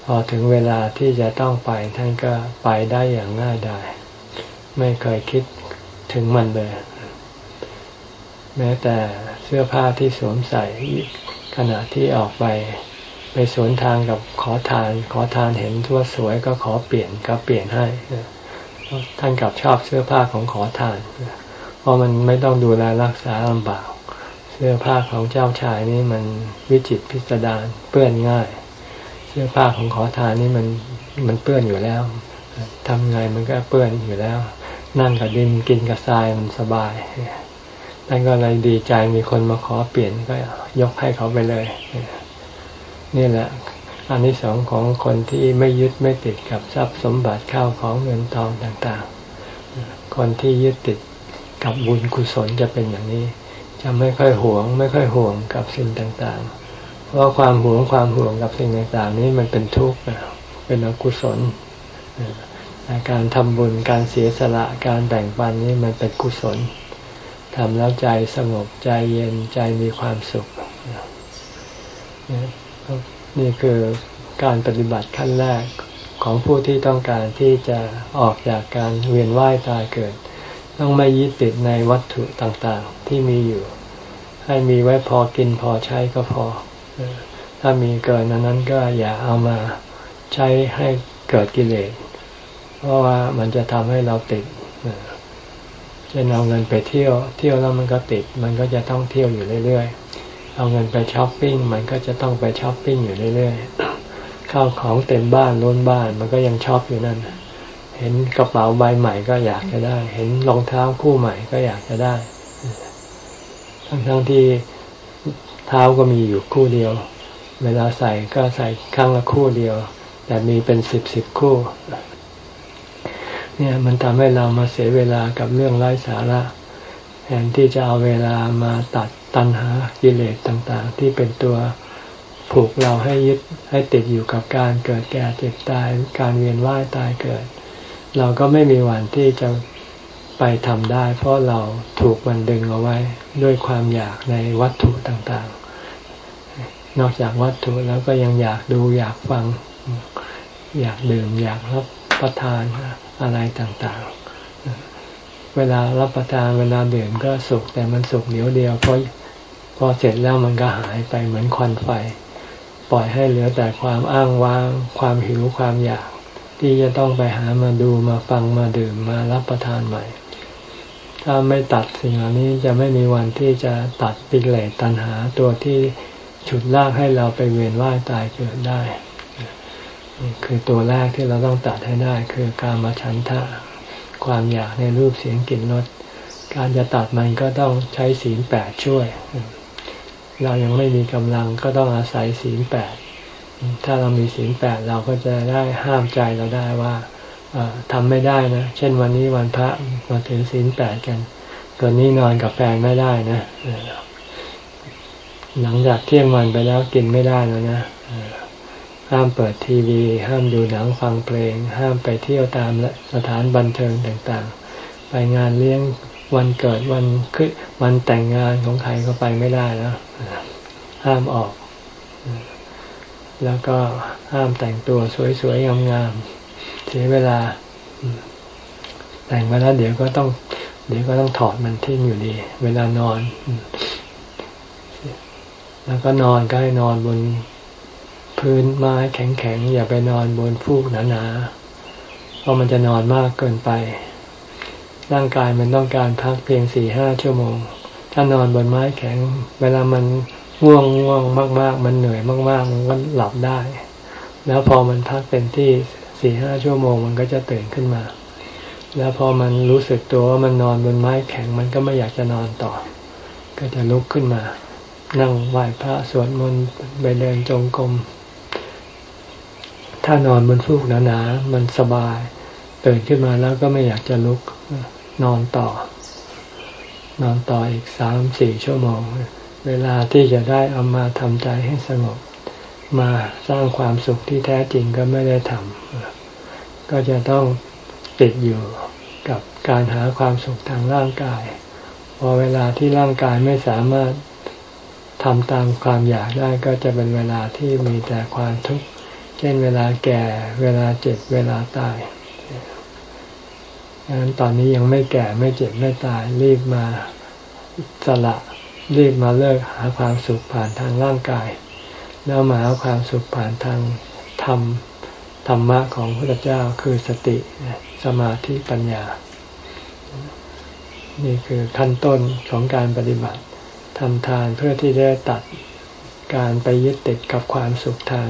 พอถึงเวลาที่จะต้องไปท่านก็ไปได้อย่างง่ายดายไม่เคยคิดถึงมันเลย แม้แต่เสื้อผ้าที่สวมใส่ขณะที่ออกไป ไปสวนทางกับขอทาน ขอทานเห็นทั่วสวยก็ขอเปลี่ยนก็เปลี่ยนให้ท่านกลับชอบเสื้อผ้าของขอทาน เพราะมันไม่ต้องดูแลรักษาลำบาก เสื้อผ้าของเจ้าชายนี่มันวิจิตพิสดารเปื้อนง่าย เสื้อผ้าของขอทานนี่มันมันเปื้อนอยู่แล้วทำไงมันก็เปื้อนอยู่แล้ว นั่งกับดินกินกับทรายมันสบายท่านก็เลยดีใจมีคนมาขอเปลี่ยนก็ยกให้เขาไปเลย นี่แหละอันที่สองของคนที่ไม่ยึดไม่ติดกับทรัพย์สมบัติข้าวของเงินทองต่างๆ คนที่ยึดติดกับบุญกุศลจะเป็นอย่างนี้ จะไม่ค่อยหวง ไม่ค่อยห่วงกับสิ่งต่างๆ เพราะความหวงความห่วงกับสิ่งต่างๆ นี้มันเป็นทุกข์เป็นอกุศลการทำบุญการเสียสละการแบ่งปันนี้มันเป็นกุศลทำแล้วใจสงบใจเย็นใจมีความสุขนี่คือการปฏิบัติขั้นแรกของผู้ที่ต้องการที่จะออกจากการเวียนว่ายตายเกิด ต้องไม่ยึดติดในวัตถุต่างๆ ที่มีอยู่ ให้มีไว้พอกินพอใช้ก็พอ ถ้ามีเกินนั้นก็อย่าเอามาใช้ให้เกิดกิเลส เพราะว่ามันจะทำให้เราติดจะเอาเงินไปเที่ยว เที่ยวแล้วมันก็ติด มันก็จะต้องเที่ยวอยู่เรื่อยๆ เอาเงินไปช้อปปิ้ง มันก็จะต้องไปช้อปปิ้งอยู่เรื่อยๆ ข้าวของเต็มบ้านล้นบ้าน มันก็ยังช้อปอยู่นั่น เห็นกระเป๋าใบใหม่ก็อยากจะได้ เห็นรองเท้าคู่ใหม่ก็อยากจะได้ ทั้งๆที่เท้าก็มีอยู่คู่เดียว เวลาใส่ก็ใส่ข้งละคู่เดียว แต่มีเป็นสิบสิบคู่ เนี่ยมันทำให้เรามาเสียเวลากับเรื่องไร้สาระแทนที่จะเอาเวลามาตัดตัณหากิเลสต่าง ๆ ที่เป็นตัวผูกเราให้ยึดให้ติดอยู่กับการเกิดแก่เจ็บตาย การเวียนว่ายตายเกิด เราก็ไม่มีวันที่จะไปทำได้ เพราะเราถูกมันดึงเอาไว้ด้วยความอยากในวัตถุต่างๆ นอกจากวัตถุแล้วก็ยังอยากดูอยากฟัง อยากดื่มอยากรับประทานอะไรต่างๆ เวลารับประทานเวลาดื่มก็สุขแต่มันสุขเดียวเดียวพอพอเสร็จแล้วมันก็หายไปเหมือนควันไฟ ปล่อยให้เหลือแต่ความอ้างว้าง ความหิวความอยาก ที่จะต้องไปหามาดูมาฟังมาดื่มมารับประทานใหม่ ถ้าไม่ตัดสิ่งเหล่านี้จะไม่มีวันที่จะตัดปิเลสตัณหาตัวที่ฉุดลากให้เราไปเวียนว่ายตายเกิดได้คือตัวแรกที่เราต้องตัดให้ได้ คือการมาฉันทะความอยากในรูปเสียงกลิ่นรสการจะตัดมันก็ต้องใช้ศีลแปดช่วย เรายังไม่มีกำลังก็ต้องอาศัยศีลแปด ถ้าเรามีศีลแปดเราก็จะได้ห้ามใจเราได้ว่าทำไม่ได้นะ เช่นวันนี้วันพระมาถึงศีลแปดกันตันนี้นอนกับแฟนไม่ได้นะหลังจากเที่ยงวันไปแล้วกินไม่ได้แล้วนะห้ามเปิดทีวี ห้ามดูหนังฟังเพลง ห้ามไปเที่ยวตามสถานบันเทิงต่างๆ ไปงานเลี้ยงวันเกิดวันคือวันแต่งงานของใครก็ไปไม่ได้แล้วห้ามออก แล้วก็ห้ามแต่งตัวสวยๆงามๆเสียเวลา แต่งมาแล้วเดี๋ยวก็ต้อง เดี๋ยวก็ต้องถอดมันทิ้งอยู่ดี เวลานอน แล้วก็นอนก็ให้นอนบนพื้นไม้แข็งๆ อย่าไปนอนบนฟูกหนาๆเพราะมันจะนอนมากเกินไป ร่างกายมันต้องการพักเพียงสี่ห้าชั่วโมง ถ้านอนบนไม้แข็ง เวลามัน ง่วงง่วงมาก ๆ มันเหนื่อยมาก ๆ มันก็หลับได้ แล้วพอมันพักเป็นที่สี่ห้าชั่วโมงมันก็จะตื่นขึ้นมา แล้วพอมันรู้สึกตัวว่ามันนอนบนไม้แข็งมันก็ไม่อยากจะนอนต่อ ก็จะลุกขึ้นมา นั่งไหว้พระสวดมนต์ไปเดินจงกรมถ้านอนบนฟูกหนาๆมันสบายตื่นขึ้นมาแล้วก็ไม่อยากจะลุกนอนต่อ นอนต่ออีกสามสี่ชั่วโมง เวลาที่จะได้เอามาทำใจให้สงบ มาสร้างความสุขที่แท้จริงก็ไม่ได้ทำก็จะต้องติดอยู่กับการหาความสุขทางร่างกาย พอเวลาที่ร่างกายไม่สามารถทำตามความอยากได้ก็จะเป็นเวลาที่มีแต่ความทุกข์ เช่นเวลาแก่ เวลาเจ็บ เวลาตายดังนั้นตอนนี้ยังไม่แก่ไม่เจ็บไม่ตายรีบมาสละ รีบมาเลิกหาความสุขผ่านทางร่างกาย แล้วมาหาความสุขผ่านทางธรรมธรรมะของพระเจ้าคือสติสมาธิปัญญา นี่คือขั้นต้นของการปฏิบัติทำทานเพื่อที่จะตัดการไปยึดติดกับความสุขทาง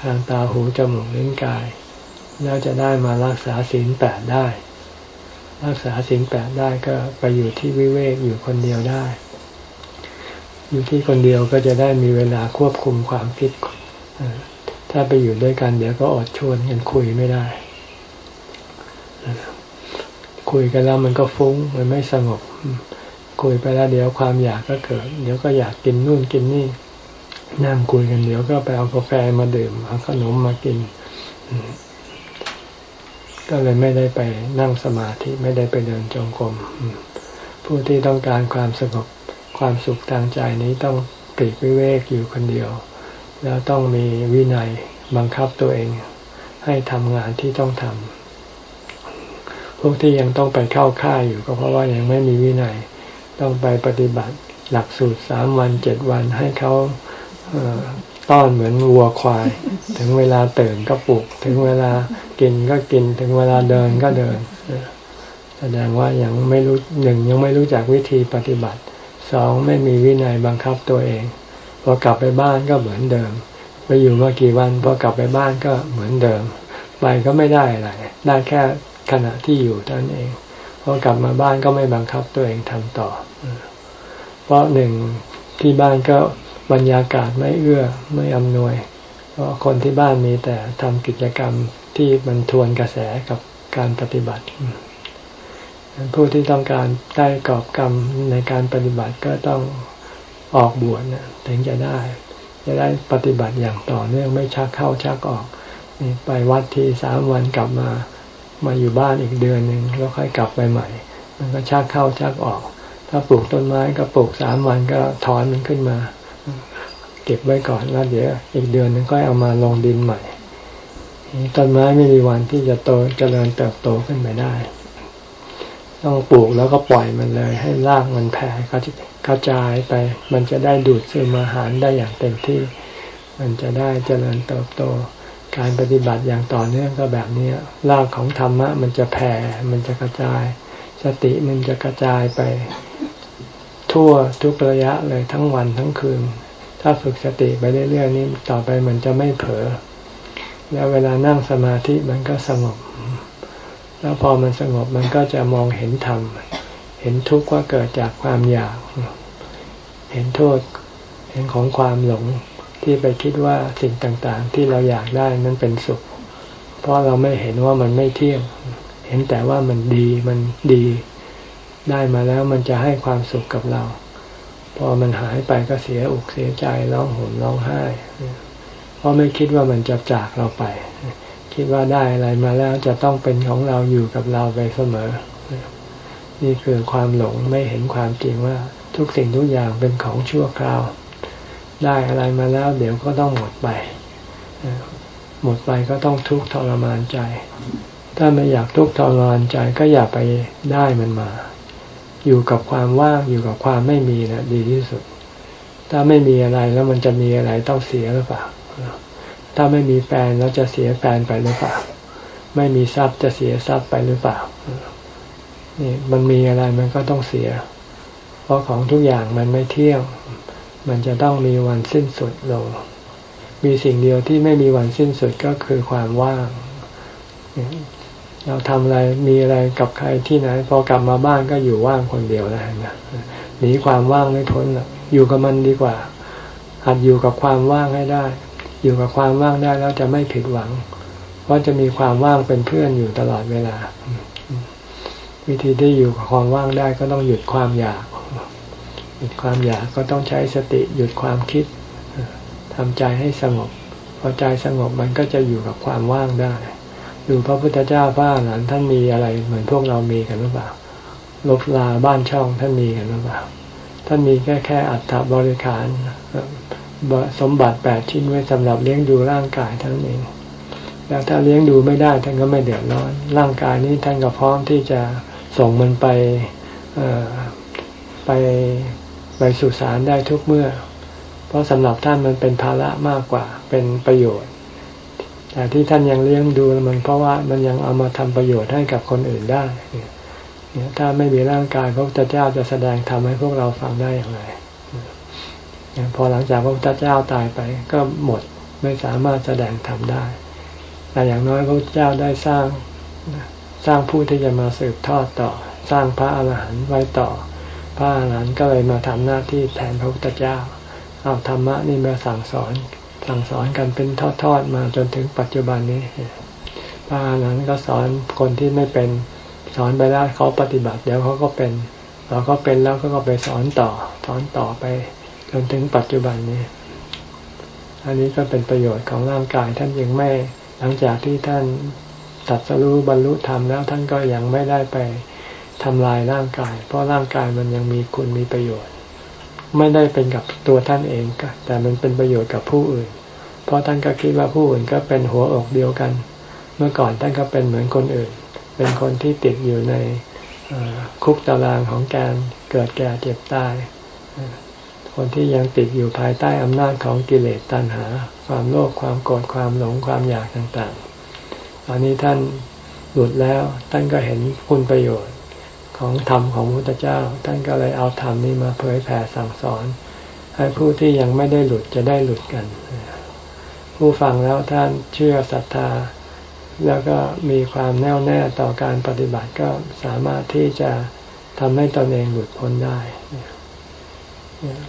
ทางตาหูจมูกลิ้นกาย แล้วจะได้มารักษาศีลแปดได้ รักษาศีลแปดได้ก็ไปอยู่ที่วิเวกอยู่คนเดียวได้ อยู่ที่คนเดียวก็จะได้มีเวลาควบคุมความคิด ถ้าไปอยู่ด้วยกัน เดี๋ยวก็อดชวนกันคุยไม่ได้ คุยกันแล้วมันก็ฟุ้ง มันไม่สงบ คุยไปแล้วเดี๋ยวความอยากก็เกิด เดี๋ยวก็อยากกินนู่นกินนี่ นั่งคุยกันเดี๋ยวก็ไปเอากาแฟมาดื่ม เอาขนมมากิน ก็เลยไม่ได้ไปนั่งสมาธิ ไม่ได้ไปเดินจงกรม ผู้ที่ต้องการความสงบ ความสุขทางใจนี้ต้องปลีกวิเวกอยู่คนเดียว แล้วต้องมีวินัยบังคับตัวเอง ให้ทำงานที่ต้องทำพวกที่ยังต้องไปเข้าค่ายอยู่ก็เพราะว่ายังไม่มีวินัย ต้องไปปฏิบัติหลักสูตรสามวันเจ็ดวันให้เขาต้อนเหมือนวัวควาย ถึงเวลาตื่นก็ปลุก ถึงเวลากินก็กิน ถึงเวลาเดินก็เดิน แสดงว่ายังไม่รู้หนึ่งยังไม่รู้จักวิธีปฏิบัติ สองไม่มีวินัยบังคับตัวเอง พอกลับไปบ้านก็เหมือนเดิม ไปอยู่มากี่วันพอกลับไปบ้านก็เหมือนเดิม ไปก็ไม่ได้อะไรได้แค่ขณะที่อยู่เท่านั้นเองพอกลับมาบ้านก็ไม่บังคับตัวเองทำต่อ เพราะหนึ่งที่บ้านก็บรรยากาศไม่เอื้อไม่อำนวย เพราะคนที่บ้านมีแต่ทำกิจกรรมที่มันทวนกระแสกับการปฏิบัติ ผู้ที่ต้องการได้กอบกรรมในการปฏิบัติก็ต้องออกบวชนะถึงจะได้ จะได้ปฏิบัติอย่างต่อเนื่องไม่ชักเข้าชักออกนี่ไปวัดทีสามวันกลับมามาอยู่บ้านอีกเดือนหนึ่งแล้วค่อยกลับไปใหม่ มันก็ชักเข้าชักออก ถ้าปลูกต้นไม้ก็ปลูกสามวันก็ถอนมันขึ้นมา เก็บไว้ก่อนแล้วเดี๋ยวอีกเดือนนึงก็เอามาลงดินใหม่ต้นไม้ไม่มีวันที่จะโตเจริญเติบโตขึ้นไปได้ ต้องปลูกแล้วก็ปล่อยมันเลย ให้รากมันแผ่กระจายไป มันจะได้ดูดซึมอาหารได้อย่างเต็มที่ มันจะได้เจริญเติบโต การปฏิบัติอย่างต่อเนื่องก็แบบนี้รากของธรรมะมันจะแผ่ มันจะกระจาย สติมันจะกระจายไป ทั่วทุกระยะเลยทั้งวันทั้งคืน ถ้าฝึกสติไปเรื่อยๆนี้ต่อไปมันจะไม่เผลอแล้วเวลานั่งสมาธิมันก็สงบ แล้วพอมันสงบมันก็จะมองเห็นธรรม เห็นทุกข์ว่าเกิดจากความอยาก เห็นโทษ เห็นของความหลงที่ไปคิดว่าสิ่งต่างๆ ที่เราอยากได้นั้นเป็นสุข เพราะเราไม่เห็นว่ามันไม่เที่ยง เห็นแต่ว่ามันดี มันดี ได้มาแล้วมันจะให้ความสุขกับเรา พอมันหายไปก็เสียอกเสียใจร้องโห่มร้องไห้ เพราะไม่คิดว่ามันจะจากเราไป คิดว่าได้อะไรมาแล้วจะต้องเป็นของเราอยู่กับเราไปเสมอ นี่คือความหลงไม่เห็นความจริงว่าทุกสิ่งทุกอย่างเป็นของชั่วคราว ได้อะไรมาแล้ว เดี๋ยวก็ต้องหมดไป หมดไปก็ต้องทุกข์ทรมานใจ ถ้าไม่อยากทุกข์ทรมานใจก็อย่าไปได้มันมา อยู่กับความว่างอยู่กับความไม่มีนะดีที่สุด ถ้าไม่มีอะไรแล้วมันจะมีอะไรต้องเสียหรือเปล่า ถ้าไม่มีแฟนแล้วจะเสียแฟนไปหรือเปล่า ไม่มีทรัพย์จะเสียทรัพย์ไปหรือเปล่า นี่มันมีอะไรมันก็ต้องเสีย เพราะของทุกอย่างมันไม่เที่ยง มันจะต้องมีวันสิ้นสุดลง มีสิ่งเดียวที่ไม่มีวันสิ้นสุดก็คือความว่าง เราทำอะไรมีอะไรกับใครที่ไหนพอกลับมาบ้านก็อยู่ว่างคนเดียวแล้วนะหนีความว่างไม่พ้นอยู่กับมันดีกว่าหัดอยู่กับความว่างให้ได้ อยู่กับความว่างได้แล้วจะไม่ผิดหวัง เพราะจะมีความว่างเป็นเพื่อนอยู่ตลอดเวลา วิธีที่อยู่กับความว่างได้ก็ต้องหยุดความอยาก หยุดความอยากก็ต้องใช้สติหยุดความคิดทำใจให้สงบ พอใจสงบมันก็จะอยู่กับความว่างได้ ดูพระพุทธเจ้าพระอรหันต์ท่านมีอะไรเหมือนพวกเรามีกันหรือเปล่า ลบลาบ้านช่องท่านมีกันหรือเปล่า ท่านมีแค่แค่อัตถบริขาร สมบัติแปดชิ้นไว้สำหรับเลี้ยงดูร่างกายท่านเอง แล้วถ้าเลี้ยงดูไม่ได้ท่านก็ไม่เดือดร้อน ร่างกายนี้ท่านก็พร้อมที่จะส่งมันไปไปไปสุสานได้ทุกเมื่อ เพราะสำหรับท่านมันเป็นภาระมากกว่าเป็นประโยชน์ แต่ที่ท่านยังเลี้ยงดูมันเพราะว่ามันยังเอามาทำประโยชน์ให้กับคนอื่นได้เนี่ยถ้าไม่มีร่างกายพระพุทธเจ้าจะแสดงทำให้พวกเราฟังได้อย่างไร พอหลังจากพระพุทธเจ้าตายไปก็หมดไม่สามารถแสดงทำได้ แต่อย่างน้อยพระพุทธเจ้าได้สร้างสร้างผู้ที่จะมาสืบทอดต่อ สร้างพระอาหารหันต์ไว้ต่อ พระอาหารหันต์ก็เลยมาทำหน้าที่แทนพระพุทธเจ้า เอาธรรมะนี่มาสั่งสอนสั่งสอนกันเป็นทอดๆมาจนถึงปัจจุบันนี้ พระอรหันต์ก็สอนคนที่ไม่เป็นสอนไปแล้วเขาปฏิบัติเดี๋ยวเขาก็เป็นเราก็เป็นแล้วก็ไปสอนต่อ สอนต่อไป จนถึงปัจจุบันนี้ อันนี้ก็เป็นประโยชน์ของร่างกายท่านยังไม่หลังจากที่ท่านตัดสรู้บรรลุธรรมแล้วท่านก็ยังไม่ได้ไปทำลายร่างกาย เพราะร่างกายมันยังมีคุณมีประโยชน์ ไม่ได้เป็นกับตัวท่านเองแต่มันเป็นประโยชน์กับผู้อื่น เพราะท่านก็คิดว่าผู้อื่นก็เป็นหัวอกเดียวกัน เมื่อก่อนท่านก็เป็นเหมือนคนอื่น เป็นคนที่ติดอยู่ในคุกตารางของการเกิดแก่เจ็บตาย คนที่ยังติดอยู่ภายใต้อำนาจของกิเลสตัณหา ความโลภความโกรธความหลงความอยากต่างๆตอนนี้ท่านหลุดแล้วท่านก็เห็นคุณประโยชน์ของธรรมของพระพุทธเจ้า ท่านก็เลยเอาธรรมนี้มาเผยแผ่สั่งสอน ให้ผู้ที่ยังไม่ได้หลุดจะได้หลุดกัน ผู้ฟังแล้วท่านเชื่อศรัทธา แล้วก็มีความแน่วแน่ต่อการปฏิบัติก็สามารถที่จะทำให้ตนเองหลุดพ้นได้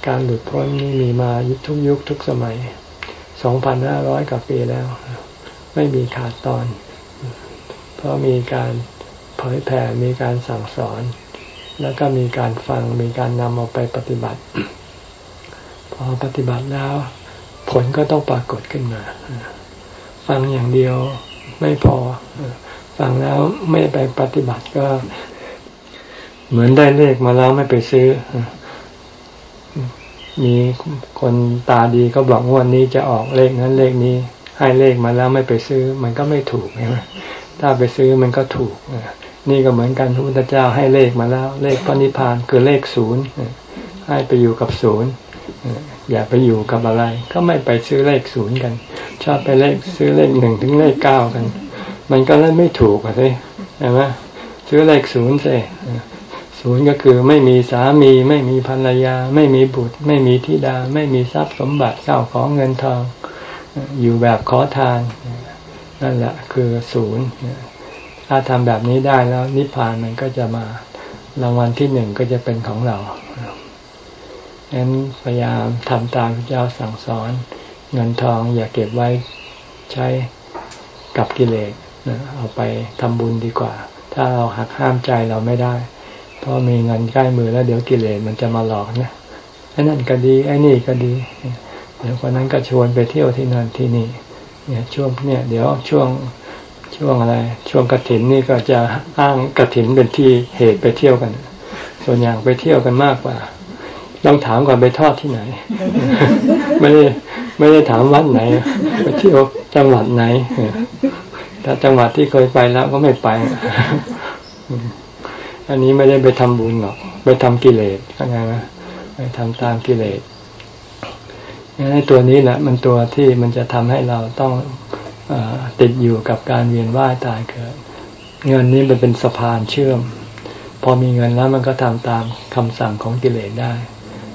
การหลุดพ้นนี่มีมาทุกยุคทุกสมัย 2,500 กว่าปีแล้ว ไม่มีขาดตอน เพราะมีการเผยแผ่ มีการสั่งสอน แล้วก็มีการฟัง มีการนำเอาไปปฏิบัติ พอปฏิบัติแล้ว ผลก็ต้องปรากฏขึ้นมา ฟังอย่างเดียวไม่พอ ฟังแล้วไม่ไปปฏิบัติก็ เหมือนได้เลขมาแล้วไม่ไปซื้อ มีคนตาดีก็บอกวันนี้จะออกเลขนั้นเลขนี้ ให้เลขมาแล้วไม่ไปซื้อ มันก็ไม่ถูกใช่ไหมถ้าไปซื้อมันก็ถูกนี่ก็เหมือนกันพระพุทธเจ้าให้เลขมาแล้ว เลขพระนิพพานคือเลขศูนย์ให้ไปอยู่กับศูนย์อย่าไปอยู่กับอะไร ก็ไม่ไปซื้อเลขศูนย์กัน ชอบไปเลขซื้อเลขหนึ่งถึงเลขเก้ากัน มันก็เลยไม่ถูกอะสิใช่ไหมซื้อเลขศูนย์สิ ศูนย์ก็คือไม่มีสามีไม่มีภรรยา ไม่มีบุตร ไม่มีธิดา ไม่มีทรัพย์สมบัติเก้าของเงินทอง อยู่แบบขอทาน นั่นแหละคือศูนย์ถ้าทำแบบนี้ได้แล้วนิพพานมันก็จะมารางวัลที่หนึ่งก็จะเป็นของเราฉะนั้นพยายามทำตามพระเจ้าสั่งสอน เงินทองอย่าเก็บไว้ใช้กับกิเลสเอาไปทำบุญดีกว่า ถ้าเราหักห้ามใจเราไม่ได้ เพราะมีเงินใกล้มือแล้วเดี๋ยวกิเลสมันจะมาหลอกนะไอ้นั่นก็ดีไอ้นี่ก็ดี เดี๋ยวคนนั้นก็ชวนไปเที่ยวที่นั่นที่นี่ เนี่ยช่วงเนี่ย เดี๋ยวช่วงช่วงอะไร ช่วงกระถินนี่ก็จะอ้างกระถินเป็นที่เหตุไปเที่ยวกัน ส่วนอย่างไปเที่ยวกันมากกว่าต้องถามก่อนไปทอดที่ไหน ไม่ได้ไม่ได้ถามวัดไหน ไปเที่ยวจังหวัดไหนถ้าจังหวัดที่เคยไปแล้วก็ไม่ไป อันนี้ไม่ได้ไปทำบุญหรอก ไปทำกิเลสเข้าใจไหมไปทำตามกิเลสงั้นตัวนี้แหละมันตัวที่มันจะทำให้เราต้องอติดอยู่กับการเวียนว่ายตายเกิด เงินนี้มันเป็นสะพานเชื่อม พอมีเงินแล้วมันก็ทำตามคำสั่งของกิเลสได้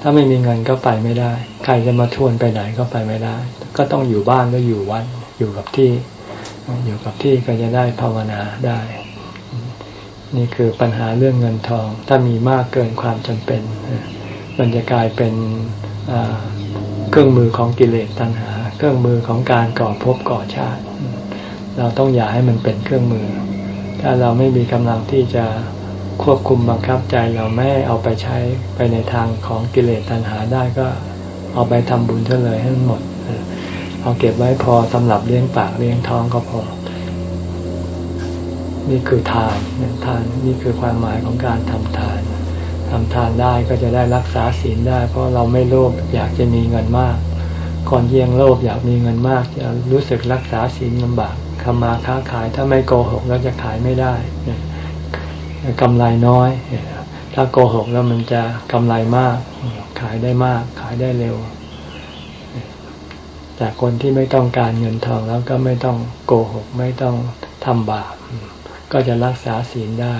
ถ้าไม่มีเงินก็ไปไม่ได้ ใครจะมาชวนไปไหนก็ไปไม่ได้ ก็ต้องอยู่บ้านก็อยู่วัดอยู่กับที่ อยู่กับที่ก็จะได้ภาวนาได้ นี่คือปัญหาเรื่องเงินทอง ถ้ามีมากเกินความจำเป็น มันจะกลายเป็นเครื่องมือของกิเลสตัณหา เครื่องมือของการก่อภพก่อชาติ เราต้องอย่าให้มันเป็นเครื่องมือ ถ้าเราไม่มีกำลังที่จะควบคุมบังคับใจเราไม่เอาไปใช้ไปในทางของกิเลสตัณหาได้ก็เอาไปทำบุญเท่าเลยให้มันหมด เอาเก็บไว้พอสำหรับเลี้ยงปากเลี้ยงท้องก็พอ นี่คือทานทานนี่คือความหมายของการทำทานทำทานได้ก็จะได้รักษาศีลได้ เพราะเราไม่โลภอยากจะมีเงินมากก่อนเยี่ยงโลภอยากมีเงินมาก จะรู้สึกรักษาศีลลำบากทำมาค้าขายถ้าไม่โกหกแล้วจะขายไม่ได้กำไรน้อย ถ้าโกหกแล้วมันจะกำไรมาก ขายได้มาก ขายได้เร็ว แต่คนที่ไม่ต้องการเงินทองแล้วก็ไม่ต้องโกหก ไม่ต้องทำบาป ก็จะรักษาศีลได้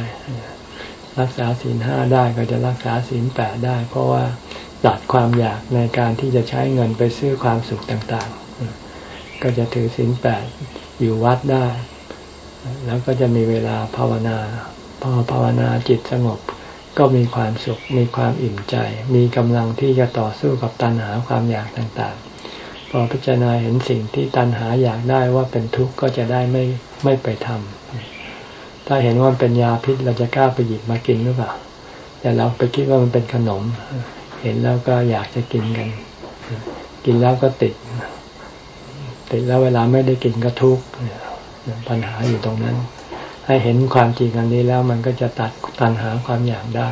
รักษาศีลห้าได้ก็จะรักษาศีลแปดได้ เพราะว่าตัดความอยากในการที่จะใช้เงินไปซื้อความสุขต่างๆ ก็จะถือศีลแปดอยู่วัดได้ แล้วก็จะมีเวลาภาวนา พอภาวนาจิตสงบ ก็มีความสุข มีความอิ่มใจ มีกำลังที่จะต่อสู้กับตัณหาความอยากต่างๆ พอพิจารณาเห็นสิ่งที่ตัณหาอยากได้ว่าเป็นทุกข์ก็จะได้ไม่ไม่ไปทำ ถ้าเห็นว่ามันเป็นยาพิษเราจะกล้าไปหยิบมากินหรือเปล่า แต่เราไปคิดว่ามันเป็นขนม เห็นแล้วก็อยากจะกินกัน กินแล้วก็ติด ติดแล้วเวลาไม่ได้กินก็ทุกข์ปัญหาอยู่ตรงนั้น ให้เห็นความจริงอันนี้แล้วมันก็จะตัดตัณหาความอยากได้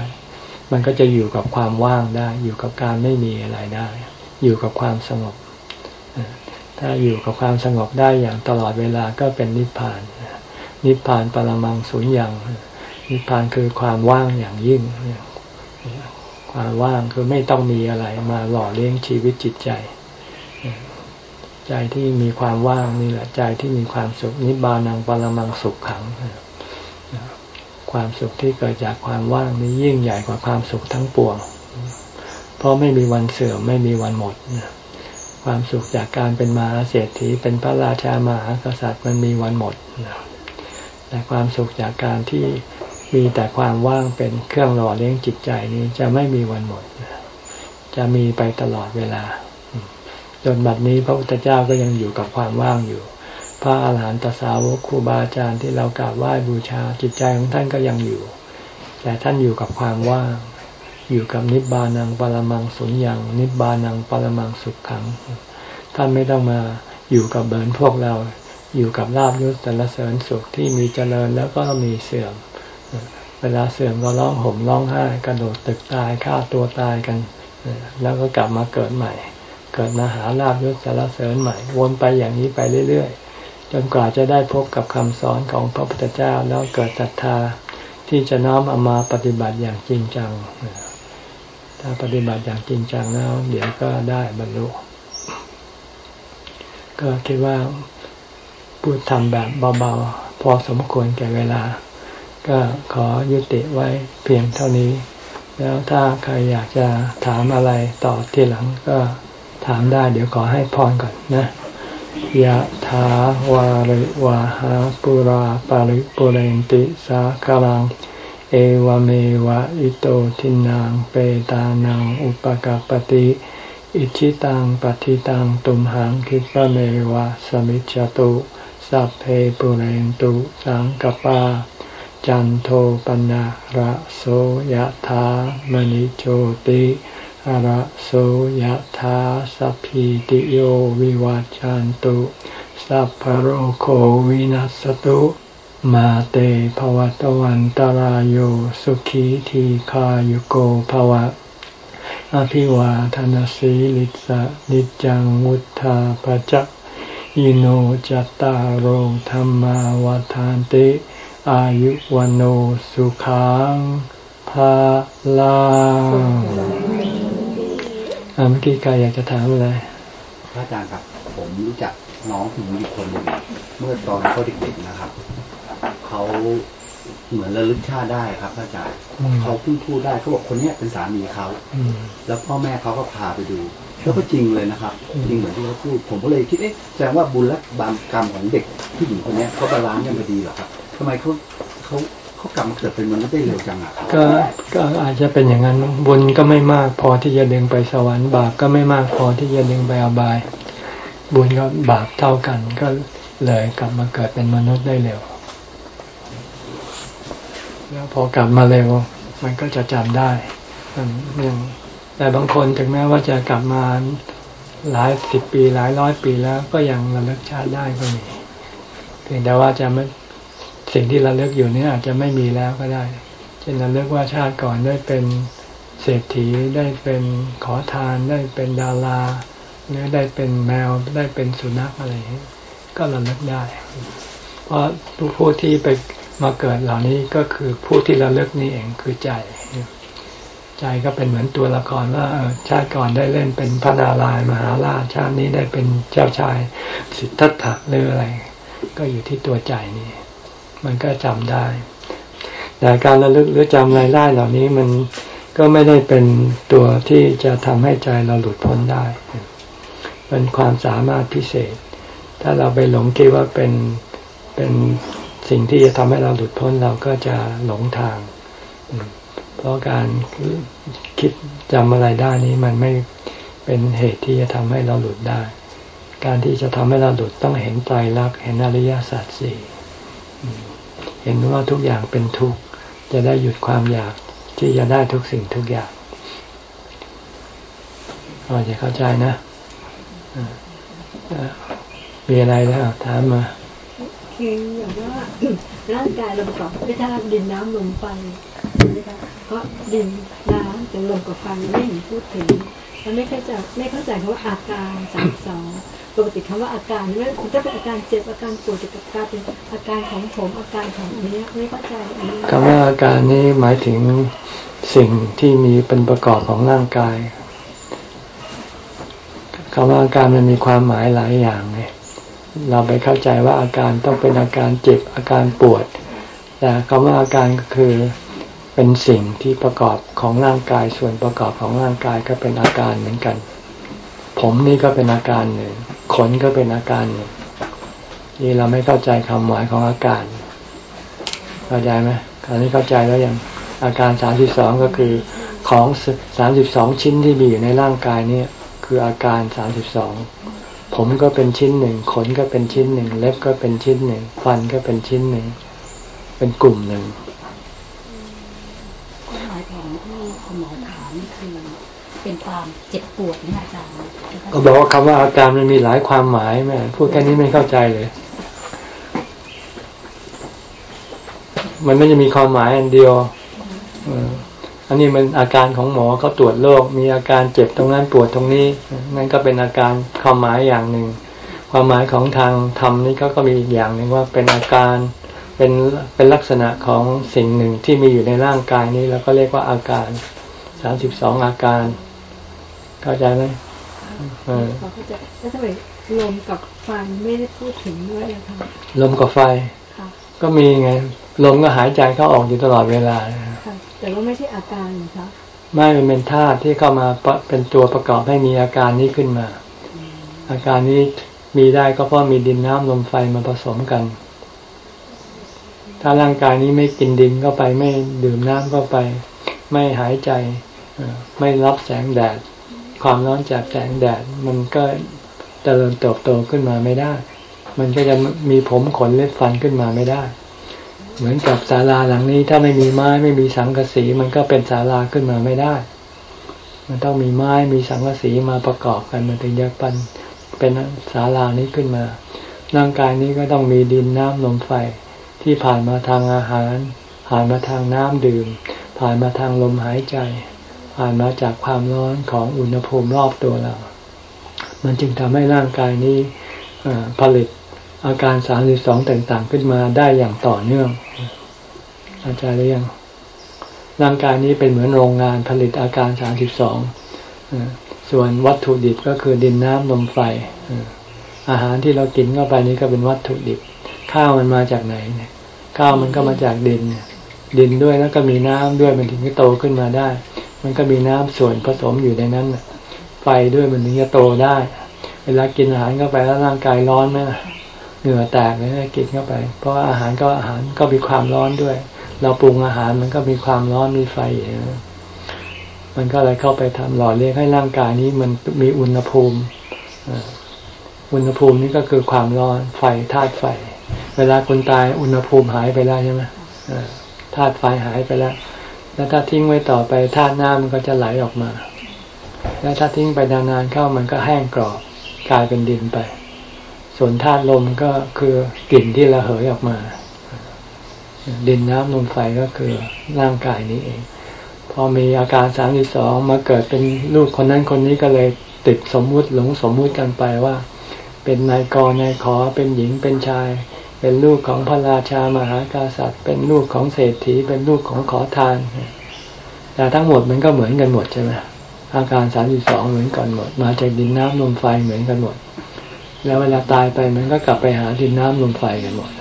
มันก็จะอยู่กับความว่างได้ อยู่กับการไม่มีอะไรได้ อยู่กับความสงบ ถ้าอยู่กับความสงบได้อย่างตลอดเวลาก็เป็นนิพพานน นิพพานปรมังสุญญ์อย่างนิพพานคือความว่างอย่างยิ่ง ความว่างคือไม่ต้องมีอะไรมาหล่อเลี้ยงชีวิตจิตใจ ใจที่มีความว่างนี่แหละใจที่มีความสุขนิบานังปรมังสุขขัง ความสุขที่เกิดจากความว่างนี้ยิ่งใหญ่กว่าความสุขทั้งปวง เพราะไม่มีวันเสื่อมไม่มีวันหมดความสุขจากการเป็นมหาเศรษฐีเป็นพระราชามหากษัตริย์มันมีวันหมด แต่ความสุขจากการที่มีแต่ความว่างเป็นเครื่องหล่อเลี้ยงจิตใจนี้จะไม่มีวันหมด จะมีไปตลอดเวลา จนบัดนี้พระพุทธเจ้าก็ยังอยู่กับความว่างอยู่ พระอาหารหันตสาวกครูบาอาจารย์ที่เรากราบไหว้บูชาจิตใจของท่านก็ยังอยู่ แต่ท่านอยู่กับความว่าง อยู่กับนิบานังปรมังสุญญ์นิบานังปรมังสุขขัง ท่านไม่ต้องมาอยู่กับเบิร์นพวกเรา อยู่กับลาบยศสรรเสริญสุขที่มีเจริญแล้วก็มีเสื่อม เวลาเสื่อมก็ร้องห่มร้องไห้กระโดดตึกตายฆ่าตัวตายกัน แล้วก็กลับมาเกิดใหม่ เกิดมาหาลาบยศสรรเสริญใหม่ วนไปอย่างนี้ไปเรื่อยๆ จนกว่าจะได้พบกับคำสอนของพระพุทธเจ้าแล้วเกิดศรัทธาที่จะน้อมเอามาปฏิบัติอย่างจริงจัง ถ้าปฏิบัติอย่างจริงจังแล้ว เดี๋ยวก็ได้บรรลุ ก็คิดว่า พูดทำแบบเบาๆ พอสมควรแก่เวลา ก็ขอยุติไว้เพียงเท่านี้ แล้วถ้าใครอยากจะถามอะไรต่อที่หลังก็ถามได้เดี๋ยวขอให้พรก่อนนะยะถาวาริวาหาปุราปาริปุเรนติสาคารัง เอวเมวะอิโตทินังเปตานังอุปกาปติอิชิตังปฏิตังตุมหังคิปะเมวะสมิจจตุ สัพเพปุเรนตุสังกปา จันโทปนะระโสยถามณิโชติระโสยธาสัพพิติโยวิวัจจันตุ สัพพโรโควินัสตุ มาเตภวัตวันตารโยสุขีทีขายุโกภวะอภิวาทนสีลิสะนิจังมุทธาปจัก อิโนจตารโหธรรมาวาทานติ อายุวันโอสุขังภาลาอ่าเมื่อกี้กายอยากจะถามอะไรพระอาจารย์ครับผมรู้จักน้องผู้หญิงอีกคนหนึ่งเมื่อตอนเขาเด็กๆนะครับเขาเหมือนระลึกชาติได้ครับพระอาจารย์อืมเขาเพิ่งพูดได้เขาบอกคนเนี้ยเป็นสามีเขาอืมแล้วพ่อแม่เขาก็พาไปดู แล้วก็จริงเลยนะครับ จริงเหมือนที่เขาพูดผมก็เลยคิดเอ๊ะแสดงว่าบุญและบาปกรรมของเด็กผู้หญิงคนนี้เขา balance กันพอดีเหรอครับทำไมเขาเขาเขากลับมเกิดเป็นมนุษย์ได้เร็วจังอะก็ก็อาจจะเป็นอย่างนั้นบุญก็ไม่มากพอที่จะดึงไปสวรรค์บาปก็ไม่มากพอที่จะดึงไปอบาย บุญก็บาปเท่ากัน ก็เลยกลับมาเกิดเป็นมนุษย์ได้เร็วแล้วพอกลับมาเร็วมันก็จะจำได้มันยังแต่บางคนถึงแม้ว่าจะกลับมา หลายสิบปีหลายร้อยปีแล้วก็ยังระลึกชาติได้ก็มีเพียงแต่ว่าจะไม่สิ่งที่ระลึกอยู่นี้อาจจะไม่มีแล้วก็ได้เช่นระลึกว่าชาติก่อนได้เป็นเศรษฐีได้เป็นขอทานได้เป็นดาราหรือได้เป็นแมวได้เป็นสุนัขอะไรก็ระลึกได้ เพราะผู้ผู้ที่ไปมาเกิดเหล่านี้ก็คือผู้ที่ระลึกนี่เองคือใจ ใจก็เป็นเหมือนตัวละครว่าชาติก่อนได้เล่นเป็นพระนารายณ์มหาราชชาตินี้ได้เป็นเจ้าชายสิทธัตถะหรืออะไร ก็อยู่ที่ตัวใจนี่มันก็จำได้ แต่การระลึกหรือจำรายได้เหล่านี้มันก็ไม่ได้เป็นตัวที่จะทำให้ใจเราหลุดพ้นได้เป็นความสามารถพิเศษ ถ้าเราไปหลงคิดว่าเป็นเป็นสิ่งที่จะทำให้เราหลุดพ้นเราก็จะหลงทาง เพราะการคิดจำอะไรได้นี้มันไม่เป็นเหตุที่จะทำให้เราหลุดได้ การที่จะทำให้เราหลุดต้องเห็นไตรลักษณ์เห็นอริยสัจสี่เห็นว่าทุกอย่างเป็นทุกข์จะได้หยุดความอยากที่จะได้ทุกสิ่งทุกอย่างพอจะเข้าใจนะ มีอะไรแล้วถามมา คืออย่างว่าร่างกายเราประกอบด้วยธาตุดินน้ำลมไฟ เพราะดินน้ำแต่ลมกับไฟไม่เห็นพูดถึงแล้วไม่เข้าใจไม่เข้าใจคำว่าอาการสามสองปกติคำว่าอาการไม่ถ้าเป็นอาการเจ็บอาการปวดจะกับการเป็นอาการของผมอาการของอันนี้ไม่เข้าใจอันนี้คำว่าอาการนี้หมายถึงสิ่งที่มีเป็นประกอบของร่างกายคำว่าอาการมันมีความหมายหลายอย่างไงเราไปเข้าใจว่าอาการต้องเป็นอาการเจ็บอาการปวด แต่คำว่าอาการก็คือ เป็นสิ่งที่ประกอบของร่างกายส่วนประกอบของร่างกายก็เป็นอาการเหมือนกัน ผมนี่ก็เป็นอาการหนึ่งขนก็เป็นอาการหนึ่งนี่เราไม่เข้าใจคำหมายของอาการ เข้าใจไหมคราวนี้เข้าใจแล้วยังอาการสามสิบสองก็คือของสามสิบสองชิ้นที่มีอยู่ในร่างกายนี่คืออาการสามสิบสองผมก็เป็นชิ้นหนึ่งขนก็เป็นชิ้นหนึ่งเล็บก็เป็นชิ้นหนึ่งฟันก็เป็นชิ้นหนึ่งเป็นกลุ่มหนึ่ง ความหมายของที่คุณหมอถามนี่คือ เป็น ความเจ็บปวดนี่อาจารย์ ก็บอกว่าคำว่าอาการมันมีหลายความหมายแม่พูดแค่นี้ไม่เข้าใจเลย มันไม่จะมีความหมายอันเดียวอออันนี้มันอาการของหมอเขาตรวจโรคมีอาการเจ็บตรงนั้นปวดตรงนี้ นั่นก็เป็นอาการความหมายอย่างหนึ่ง ความหมายของทางธรรมนี่เขาก็มีอีกอย่างหนึ่งว่าเป็นอาการเป็นเป็นลักษณะของสิ่งหนึ่งที่มีอยู่ในร่างกายนี้ แล้วก็เรียกว่าอาการสามสิบสองอาการ เข้าใจไหมเออเราเข้าใจแล้วทำไมลมกับไฟไม่ได้พูดถึงด้วยอะคะลมกับไฟค่ะก็มีไงลมก็หายใจเข้าออกอยู่ตลอดเวลาค่ะแต่ว่าไม่ใช่อาการเหรอคะไม่มันเป็นธาตุที่เข้ามาปะเป็นตัวประกอบให้มีอาการนี้ขึ้นมา อาการนี้มีได้ก็เพราะมีดินน้ำลมไฟมาผสมกัน ถ้าร่างกายนี้ไม่กินดินเข้าไปไม่ดื่มน้ำเข้าไป ไม่หายใจเอ่อไม่รับแสงแดด ความร้อนจากแสงแดด มันก็เจริญเติบโตขึ้นมาไม่ได้ มันก็จะมีผมขนเล็บฟันขึ้นมาไม่ได้ เหมือนกับศาลาหลังนี้ ถ้าไม่มีไม้ไม่มีสังกะสี มันก็เป็นศาลาขึ้นมาไม่ได้ มันต้องมีไม้มีสังกะสีมาประกอบกันมันถึงจะปันเป็นศาลานี้ขึ้นมา ร่างกายนี้ก็ต้องมีดินน้ำลมไฟที่ผ่านมาทางอาหาร ผ่านมาทางน้ำดื่ม ผ่านมาทางลมหายใจ ผ่านมาจากความร้อนของอุณหภูมิรอบตัวเรา มันจึงทำให้ร่างกายนี้ผลิตอาการสามสิบสองต่างๆ ขึ้นมาได้อย่างต่อเนื่องอาจารย์เรียงร่างกายนี้เป็นเหมือนโรงงานผลิตอาการสามสิบสองส่วนวัตถุดิบก็คือดินน้ำลมไฟอาหารที่เรากินเข้าไปนี้ก็เป็นวัตถุดิบ ข้าวมันมาจากไหนเนี่ยข้าวมันก็มาจากดินดินด้วยแล้วก็มีน้ำด้วยมันถึงจะโตขึ้นมาได้ มันก็มีน้ำส่วนผสมอยู่ในนั้นไฟด้วยมันถึงจะโตได้ เวลากินอาหารเข้าไปแล้วร่างกายร้อนไหมเหงื่อแตกเลยกินเข้าไป เพราะอาหารก็อาหารก็มีความร้อนด้วย เราปรุงอาหารมันก็มีความร้อนมีไฟอย่มันก็เลยเข้าไปทำหล่อเลี้ยงให้ร่างกายนี้มันมีอุณหภูมิอุณหภูมินี่ก็คือความร้อนไฟธาตุไฟ เวลาคนตายอุณหภูมิหายไปแล้วใช่ไหมธาตุไฟหายไปแล้ว แล้วถ้าทิ้งไว้ต่อไปธาตุน้ำมันก็จะไหลออกมา แล้วถ้าทิ้งไปนานๆเข้ามันก็แห้งกรอบกลายเป็นดินไป ส่วนธาตุลมก็คือกลิ่นที่ระเหยออกมา ดินน้ำลมไฟก็คือร่างกายนี้เอง พอมีอาการสามสิบสองมาเกิดเป็นลูกคนนั้นคนนี้ก็เลยติดสมมุติหลงสมมุติกันไปว่า เป็นนายกนายขอเป็นหญิงเป็นชาย เป็นลูกของพระราชามหากษัตริย์ เป็นลูกของเศรษฐี เป็นลูกของขอทานแต่ทั้งหมดมันก็เหมือนกันหมดใช่ไหมอาการสามสิบสองเหมือนกันหมด มาจากดินน้ำลมไฟเหมือนกันหมด แล้วเวลาตายไปมันก็กลับไปหาดินน้ำลมไฟกันหมด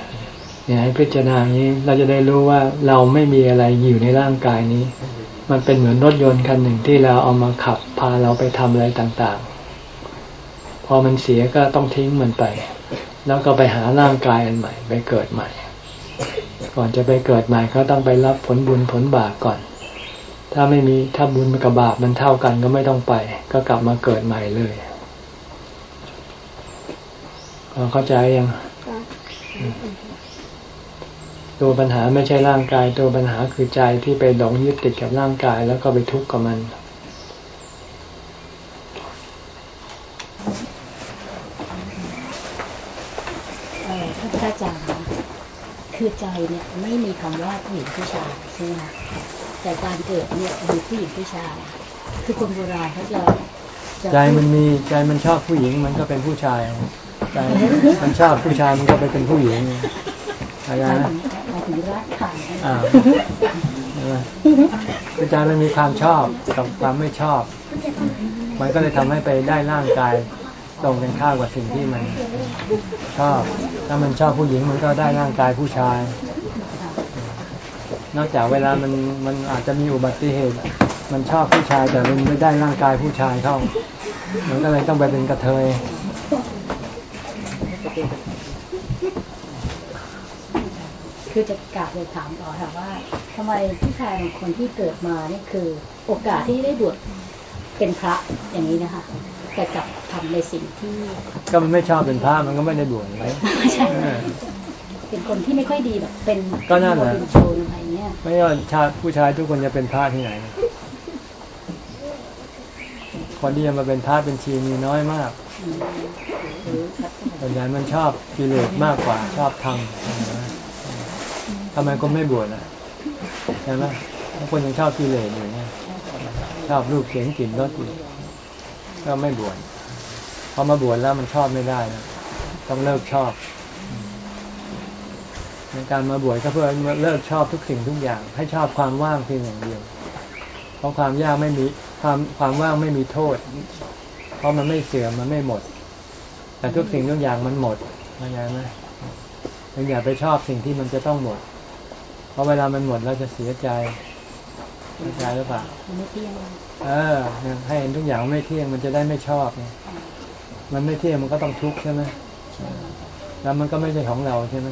เนี่ยให้พิจารณานี้เราจะได้รู้ว่าเราไม่มีอะไรอยู่ในร่างกายนี้ มันเป็นเหมือนรถยนต์คันหนึ่งที่เราเอามาขับพาเราไปทำอะไรต่างๆ พอมันเสียก็ต้องทิ้งมันไป แล้วก็ไปหาร่างกายอันใหม่ ไปเกิดใหม่ ก่อนจะไปเกิดใหม่ก็ต้องไปรับผลบุญผลบาปก่อน ถ้าไม่มีถ้าบุญกับบาปมันเท่ากันก็ไม่ต้องไป ก็กลับมาเกิดใหม่เลยเข้าใจยังตัวปัญหาไม่ใช่ร่างกาย ตัวปัญหาคือใจที่ไปหลงยึดติดกับร่างกาย แล้วก็ไปทุกข์กับมันท่านอาจารย์ คือใจเนี่ยไม่มีคำว่าผู้หญิงผู้ชายใช่ไหมแต่การเกิดเนี่ยมีผู้หญิงผู้ชาย คือคนโบราณเขาจะใจมันมีใจมันชอบผู้หญิงมันก็เป็นผู้ชายใจมันชอบผู้ชายมันก็ไปเป็นผู้หญิงอะไรนะถึงรักค่ะอาจารย์มันมีความชอบกับความไม่ชอบ มันก็เลยทำให้ไปได้ร่างกาย ตรงกันข้ามกับสิ่งที่มันชอบถ้ามันชอบผู้หญิงมันก็ได้ร่างกายผู้ชาย นอกจากเวลามันมันอาจจะมีอุบัติเหตุ มันชอบผู้ชายแต่มันไม่ได้ร่างกายผู้ชายเข้ามันก็เลยต้องไปเป็นกระเทยคือจะกาบเลยถามต่อค่ะว่าทำไมผู้ชายบางคนที่เกิดมานี่คือ โอกาสที่ได้บวชเป็นพระอย่างนี้นะคะ แต่กลับทำในสิ่งที่ ก็มันไม่ชอบเป็นพระมันก็ไม่ได้บวชไหมใช่เป็นคนที่ไม่ค่อยดีแบบเป็นก็นั่นแหละโชนอะไรเงี้ยไม่ว่าชาติผู้ชายทุกคนจะเป็นพระที่ไหน คนที่จะมาเป็นพระเป็นชีมีน้อยมากส่วนใหญ่มันชอบกิเลสมากกว่าชอบทำทำไมคนไม่บวชล่ะใช่ไหมบางคนยังชอบกิเลสอยู่เนี่ยชอบรูปเสียงกลิ่นรสอยู่ ก็ไม่บวชพอมาบวชแล้วมันชอบไม่ได้นะต้องเลิกชอบในการมาบวชก็เพื่อเลิกชอบทุกสิ่งทุกอย่าง ให้ชอบความว่างเพียงอย่างเดียว เพราะความยากไม่มีความความว่างไม่มีโทษ เพราะมันไม่เสื่อมมันไม่หมด แต่ทุกสิ่งทุกอย่างมันหมดเข้าใจไหมอย่าไปชอบสิ่งที่มันจะต้องหมด เพราะเวลามันหมดเราจะเสียใจเสียใจหรือเปล่า เที่ยงเออให้เห็นทุกอย่างไม่เที่ยงมันจะได้ไม่ชอบไงมันไม่เที่ยงมันก็ต้องทุกข์ใช่ไหมแล้วมันก็ไม่ใช่ของเราใช่ไหม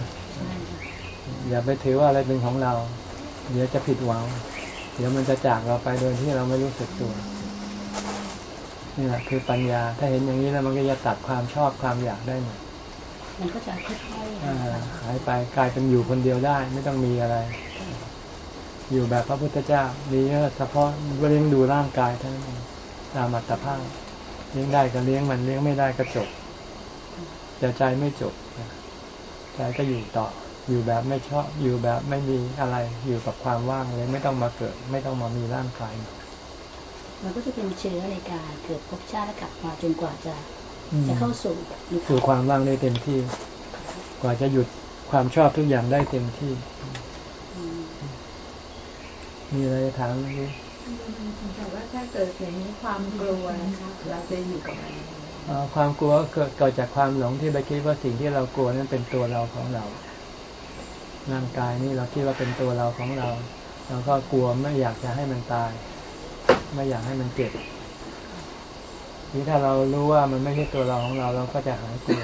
อย่าไปถือว่าอะไรเป็นของเรา เดี๋ยวจะผิดหวัง เดี๋ยวมันจะจากเราไปโดยที่เราไม่รู้สึกตัวนี่แหละคือปัญญา ถ้าเห็นอย่างนี้แล้วมันก็จะตัดความชอบความอยากได้หมดมันก็จะค่อยๆหายไปกลายเป็นอยู่คนเดียวได้ ไม่ต้องมีอะไร อยู่แบบพระพุทธเจ้ามีเฉพาะเลี้ยงดูร่างกายเท่านั้นเองตามอัตภาพเลี้ยงได้ก็เลี้ยงมันเลี้ยงไม่ได้ก็จบแต่ใจไม่จบใจก็อยู่ต่อ อยู่แบบไม่ชอบ อยู่แบบไม่มีอะไรอยู่กับความว่างเลย ไม่ต้องมาเกิด ไม่ต้องมามีร่างกายมันก็จะเป็นเชื้อในการเกิดภพชาติและกลับมาจนกว่าจะอืมจะเข้าสู่นิพสู่พานความว่างได้เต็มที่ กว่าจะหยุดความชอบทุกอย่างได้เต็มที่อืม มีอะไรจะถามไหมพี่แต่ว่าถ้าเกิดอย่างนี้ความกลัวนะคะเราจะอยู่กับมันเอ่อความกลัวก็เกิดเกิดจากความหลงที่ไปคิดว่าสิ่งที่เรากลัวนั้นเป็นตัวเราของเรา ร่างกายนี่เราคิดว่าเป็นตัวเราของเรา เราก็กลัวไม่อยากจะให้มันตาย ไม่อยากให้มันเจ็บนี่ถ้าเรารู้ว่ามันไม่ใช่ตัวเราของเรา เราก็จะหายกลัว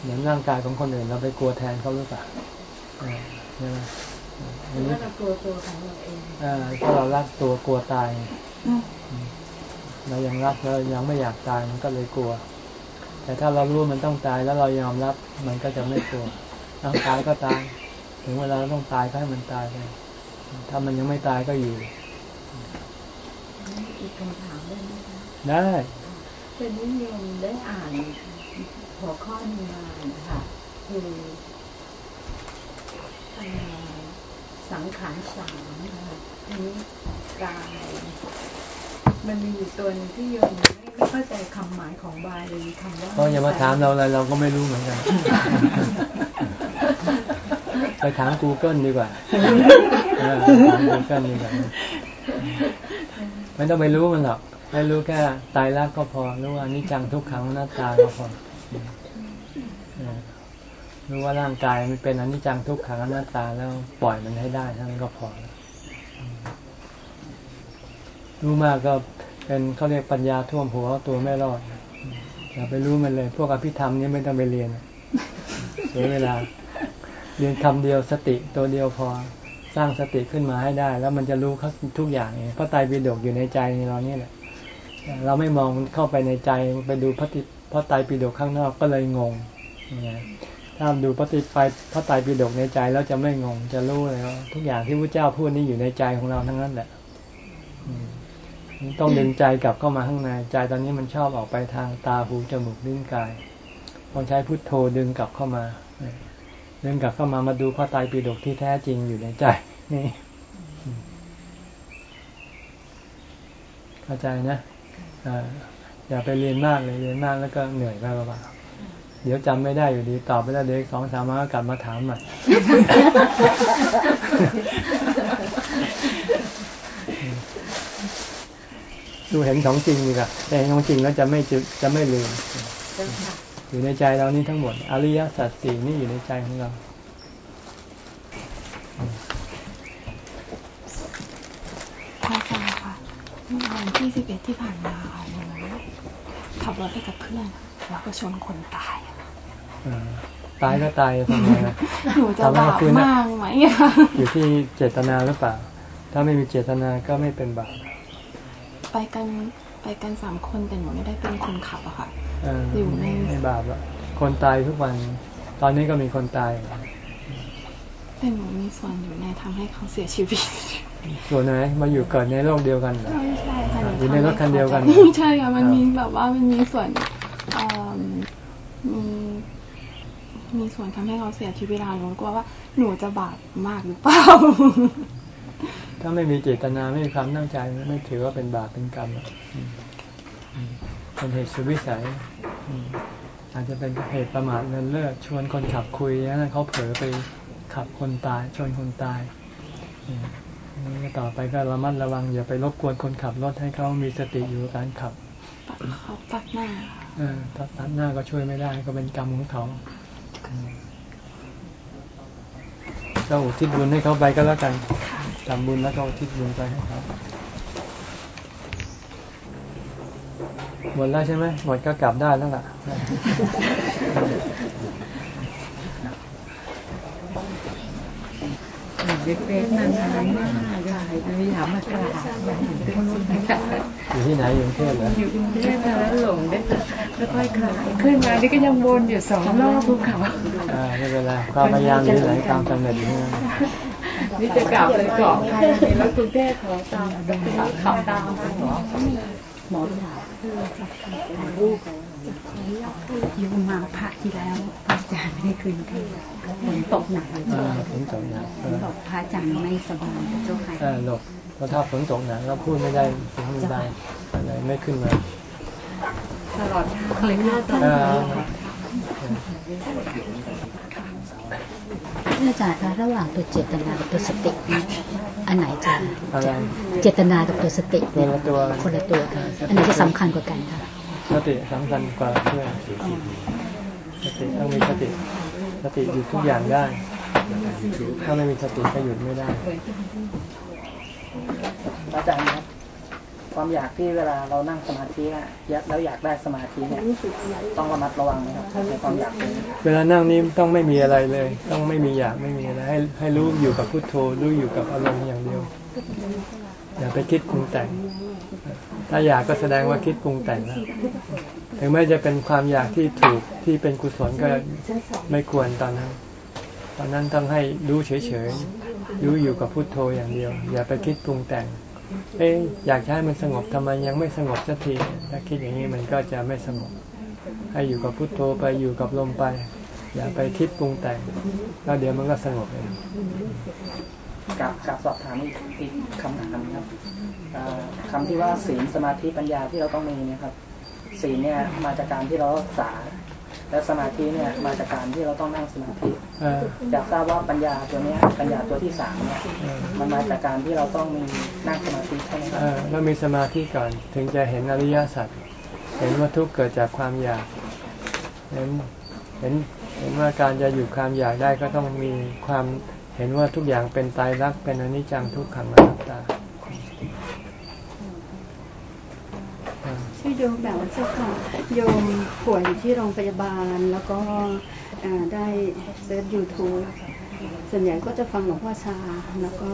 เหมือนร่างกายของคนอื่นเราไปกลัวแทนเขาหรือเปล่าอ่าใช่ไหม อันนี้ว่าเรากลัวตัวของเราเองอ่าถ้าเรารักตัวกลัวตายเรายังรักเรายังไม่อยากตายมันก็เลยกลัว แต่ถ้าเรารู้ว่ามันต้องตายแล้วเรายอมรับมันก็จะไม่กลัวต้องตายก็ตาย ถึงเวลาต้องตายก็ให้มันตายไปถ้ามันยังไม่ตายก็อยู่อีกคำถามได้ไหมคะได้เป็นนิยมได้อ่านหัวข้อหนึงมานะคะคือเอ่อ สังขารสามนะคะทีนี้กาย มันมีอยู่ตัวนึงที่โยมไม่ไม่เข้าใจคำหมายของบาลีคำว่าก็อย่ามาถามเราอะไรเราก็ไม่รู้เหมือนกัน ไปถาม Google ดีกว่าเออถาม Google ดีกว่า ไม่ต้องไปรู้มันหรอกให้รู้แค่ตายรักก็พอรู้ว่านิจังทุกขังอนัตตาก็พอ รู้ว่าร่างกายมันเป็นอนิจจังทุกขังอนัตตาแล้วปล่อยมันให้ได้เท่านั้นก็พอรู้มากก็เป็นเขาเรียกปัญญาท่วมหัวตัวไม่รอดอย่าไปรู้มันเลย พวกอภิธรรมนี่ไม่ต้องไปเรียนเสียเวลา เรียนคำเดียวสติตัวเดียวพอสร้างสติขึ้นมาให้ได้ แล้วมันจะรู้ทุกอย่างเองพระไตรปิฎกอยู่ในใจเรานี่แหละเราไม่มองเข้าไปในใจไปดูพระติพระไตรปิฎกข้างนอกก็เลยงงนะ ถ้าดูพระติไปพระไตรปิฎกในใจแล้วจะไม่งงจะรู้เลยว่าทุกอย่างที่พระเจ้าพูดนี่อยู่ในใจของเราทั้งนั้นแหละต้องดึงใจกลับเข้ามาข้างในใจตอนนี้มันชอบออกไปทางตาหูจมูกลิ้นกายต้องใช้พุทโธดึงกลับเข้ามาดึงกลับเข้ามามาดูพระไตรปิฎกที่แท้จริงอยู่ในใจ นี่เข้าใจนะออย่าไปเรียนมากเลยเรียนมากแล้วก็เหนื่อยไปเปล่าๆ เดี๋ยวจำไม่ได้อยู่ดีตอบไปแล้วเดี๋ยวอีกสองสามวันก็กลับมาถามใหม่ดูเห็นของจริงดีกว่าแต่เห็นของจริงแล้วจะไม่จะจะไม่ลืมอยู่ในใจเรานี่ทั้งหมด อริยสัจสี่นี่อยู่ในใจของเราพระอาจารย์ค่ะเมื่อวันที่สิบเอ็ดที่ผ่านมาค่ะหนูขับรถไปกับเพื่อน แล้วก็ชนคนตาย ตายก็ตายทำไงนะหนูจะทำให้บาปฟื้นนะมากไหมอะอยู่ที่เจตนาหรือเปล่า ถ้าไม่มีเจตนาก็ไม่เป็นบาปไปกันไปกันสามคนแต่หนูไม่ได้เป็นคนขับอะค่ะเอออยู่ในไม่บาปหรอกคนตายทุกวัน ตอนนี้ก็มีคนตายแต่หนูมีส่วนอยู่ในทำให้เขาเสียชีวิตส่วนไหนมาอยู่เกิดในโลกเดียวกันเหรอไม่ใช่ค่ะหอยู่ในรถคันเดียวกันไม่ใช่ค่ะมันอ่ามีมีแบบว่ามันมีส่วนเอ่อมี มีส่วนทำให้เขาเสียชีวิตอะหนูกลัวว่าหนูจะบาปมากหรือเปล่า ถ้าไม่มีเจตนาไม่มีความตั้งใจไม่ถือว่าเป็นบาปเป็นกรรมหรอกอืมอืมเป็นเหตุสุดวิสัยอืมอาจจะเป็นเหตุประมาทเลินเล่อชวนคนขับคุยแล้วเขาเผลอไปขับคนตาย ชนคนตายอืมนี่ต่อไปก็ระมัดระวังอย่าไปรบกวนคนขับรถให้เขามีสติอยู่กับการขับตัดเขาตัดหน้าเออถ้าตัดหน้าก็ช่วยไม่ได้ก็เป็นกรรมของเขาอืม ก็อุทิศบุญให้เขาไปก็แล้วกันทำบุญแล้วก็อุทิศบุญไปให้เขาหมดแล้วใช่ไหมหมดก็กลับได้แล้วล่ะเด็กๆนานๆมาก ค่ะมีถามมากราบอยากเห็นเป็นคนนะคะอยู่ที่ไหนอยู่กรุงเทพเหรออยู่กรุงเทพแล้วหลงได้ค่ะค่อยๆคลายขึ้นมานี่ก็ยังวนอยู่สองรอบภูเขาอ่าไม่เป็นไรความพยายามอยู่ที่ไหนความสำเร็จอยู่ที่นั่นยนี่จะกลับเลยกรอบแค่นี้แล้วคุณแม่ขอตามขับตามหมอหมอถามถ่ายรูปโยมมาพระที่แล้วพระอาจารย์ไม่ได้คืนกัน ฝนตกหนักเลยอ่าฝนตกหนักฝนบอกพระอาจารย์ไม่สบายเจ้าค่ะเออหลบเพราะถ้าฝนตกหนักก็พูดไม่ได้เสียงไม่ได้อะไรไม่ขึ้นมาตลอดขออนุญาตท่านอ่าอาจารย์คะระหว่างตัวเจตนากับตัวสตินี่อันไหนจะอะไรเจตนากับตัวสติตัวละตัวคนละตัวค่ะอันไหนจะสำคัญกว่ากันคะสติสำคัญกว่าเพื่อนสติต้องมีสติ สติหยุดทุกอย่างได้ ถ้าไม่มีสติก็หยุดไม่ได้ อาจารย์ครับความอยากที่เวลาเรานั่งสมาธิอะแล้วอยากได้สมาธิเนี่ยต้องระมัดระวังไหมครับในความอยากตรงนี้เวลานั่งนี้ต้องไม่มีอะไรเลย ต้องไม่มีอยากไม่มีอะไรให้ให้รู้อยู่กับพุทโธรู้อยู่กับอารมณ์อย่างเดียว อย่าไปคิดปรุงแต่ง ถ้าอยากก็แสดงว่าคิดปรุงแต่งแล้วถึงแม้จะเป็นความอยากที่ถูกที่เป็นกุศลก็ไม่ควรตอนนั้น ตอนนั้นต้องให้รู้เฉยๆรู้อยู่กับพุทโธอย่างเดียว อย่าไปคิดปรุงแต่ง เอ๊ะอยากให้มันสงบทำไมยังไม่สงบสักที ถ้าคิดอย่างนี้มันก็จะไม่สงบ ให้อยู่กับพุทโธไปอยู่กับลมไป อย่าไปคิดปรุงแต่ง แล้วเดี๋ยวมันก็สงบเอง กับกับสอบถามอีกอีกคำถามครับอ่าคำที่ว่าศีลสมาธิปัญญาที่เราต้องมีเนี่ยครับศีลเนี่ยมาจากการที่เรารักษา และสมาธิเนี่ยมาจากการที่เราต้องนั่งสมาธิเอออยากทราบว่าปัญญาตัวเนี้ยปัญญาตัวที่สามเนี่ยเออมันมาจากการที่เราต้องมีนั่งสมาธิใช่ไหมครัเอบอแล้วมีสมาธิก่อนถึงจะเห็นอริยสัจเห็นว่าทุกข์เกิดจากความอยากเห็นเห็นเห็นว่าการจะอยู่ความอยากได้ก็ต้องมีความ เห็นว่าทุกอย่างเป็นไตรลักษณ์เป็นอนิจจังทุกขังอนัตตาอ่าชื่อโยมแบบว่าเจ้าค่ะโยมป่วยอยู่ที่โรงพยาบาลแล้วก็ได้ search YouTube ส่วนใหญ่ก็จะฟังหลวงพ่อชา แล้วก็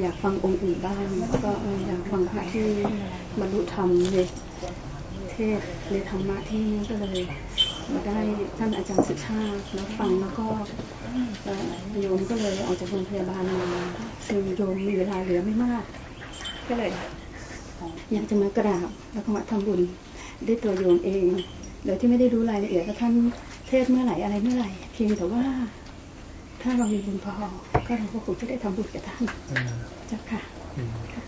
อยากฟังองค์อื่นบ้างแล้วก็อยากฟังพระที่บรรลุธรรมในเทศในธรรมะที่นี่ก็เลย มาได้ท่านอาจารย์สุชาติแล้วฟังแล้วก็เอ่อโยมก็เลยออกจากโรงพยาบาลมาคือโยมมีเวลาเหลือไม่มาก ก็เลย อยากจะมากราบแล้วก็มาทำบุญด้วยตัวโยมเอง โดยที่ไม่ได้รู้รายละเอียดว่าท่านเทศน์เมื่อไหร่อะไรเมื่อไหร่ เพียงแต่ว่าถ้าเรามีบุญพอก็เราก็คงจะได้ทำบุญกับท่านอ่าเจ้าค่ะอืม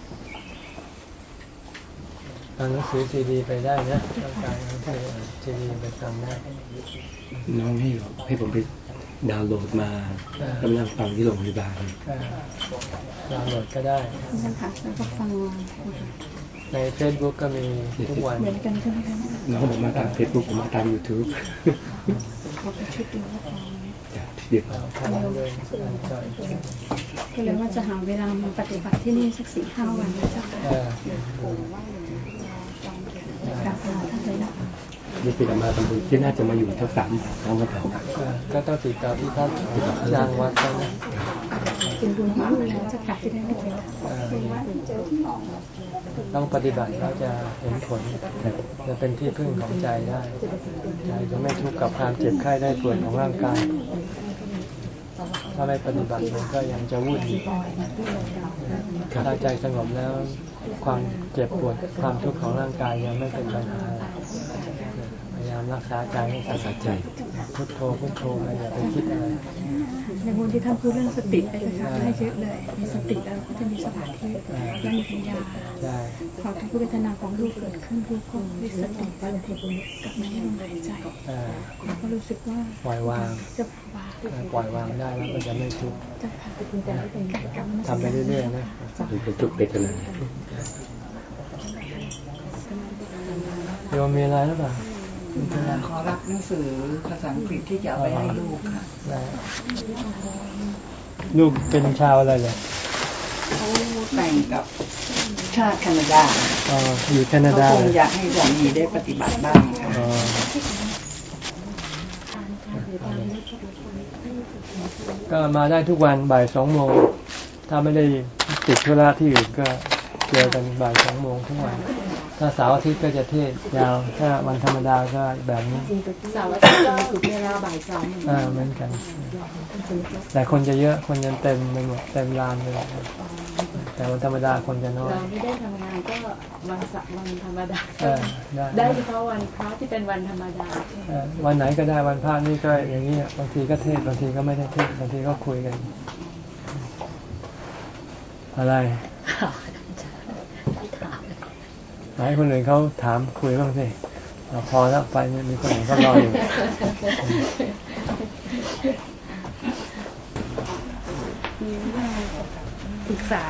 เอาหนังสือซีดีไปได้นะต้องการหนังสือซีดีไปฟังได้น้องให้ให้ผมไปดาวน์โหลดมาอ่ากำลังฟังที่โรงพยาบาลอ่าดาวน์โหลดก็ได้นั่นค่ะแล้วก็ฟังใน Facebook ก็มีทุกวันเหมือนกันใช่ไหมคะน้องบอกมาตามเฟซบุ๊กผมมาตามยูทูบเขาไปชุดเดียวก็พอเดี๋ยวเอาเข้ามาด้วยอ่านจ่อยก็เลยว่าจะหาเวลามาปฏิบัติที่นี่สักสี่ห้าวันนะเจ้าค่ะ นเลยนะคะนี่คือมาทำบุญที่น่าจะมาอยู่ทั้งสามน้องกระเถาเออก็ต้องติดต่อที่ท่านจ้างวัดเขานะเป็นบุญมากเลยนะเจ้าค่ะที่ได้มาเจอเออต้องปฏิบัติแล้วจะเห็นผลจะเป็นที่พึ่งของใจได้ใจจะไม่ทุกข์กับความเจ็บไข้ได้ป่วยของร่างกายถ้าไม่ปฏิบัติมันก็ยังจะวุ่นอยู่ถ้าใจสงบแล้ว ความเจ็บปวดความทุกข์ของร่างกายยังไม่เป็นปัญหาพยายามรักษาใจให้สภาษาใจพุทโธพุทโธไปอย่าไปคิดอะไร ในบุญที่ท่านพูดเรื่องสติไปเลยค่ะได้เยอะเลย มีสติแล้วก็จะมีสมาธิและมีปัญญาใช่พอทุกเวทนาของลูกเกิดขึ้นลูกก็มีสติไปลงที่บุญกับไม่ให้ลมหายใจเออแล้วก็รู้สึกว่าปล่อยวางจะวางเออปล่อยวางได้แล้วก็จะไม่ทุกข์จะผ่านเป็นแต่ละเป็นการกรรมทำไปเรื่อยๆนะเป็นเป็นทุกเวทนาโยมมีอะไรหรือเปล่า ขอรับหนังสือภาษาอังกฤษที่จะเอาไปให้ลูกค่ะได้ลูกเป็นชาวอะไรเลยเขาแต่งกับชาติแคนาดาอ๋ออยู่แคนาเขาดาคงเลยอยากให้สามีได้ปฏิบัติบ้างค่ะอ๋อก็มาได้ทุกวันบ่ายสองโมง ถ้าไม่ได้ติดธุระที่อื่นก็เจอกันบ่ายสองโมงทุกวัน ถ้าเสาร์อาทิตย์ก็จะเทศยาว ถ้าวันธรรมดาก็แบบนี้เสาร์อาทิตย์ก็เวลาบ่ายสองอ่าเหมือนกัน แต่คนจะเยอะคนจะเต็มไปหมดเต็มลานเลยแต่วันธรรมดาคนจะน้อยเราไม่ได้ทำงานก็วันสักวันธรรมดาเออได้ได้เฉพาะวันพระที่เป็นวันธรรมดาเออวันไหนก็ได้วันพระนี่ก็อย่างนี้บางทีก็เทศบางทีก็ไม่ได้เทศบางทีก็คุยกัน อะไร หลายคนอื่นเขาถามคุยบ้างสิเอาพอแล้วไปเนี่ยมีคนอื่นก็รออยู่มีเรื่องปรึกษา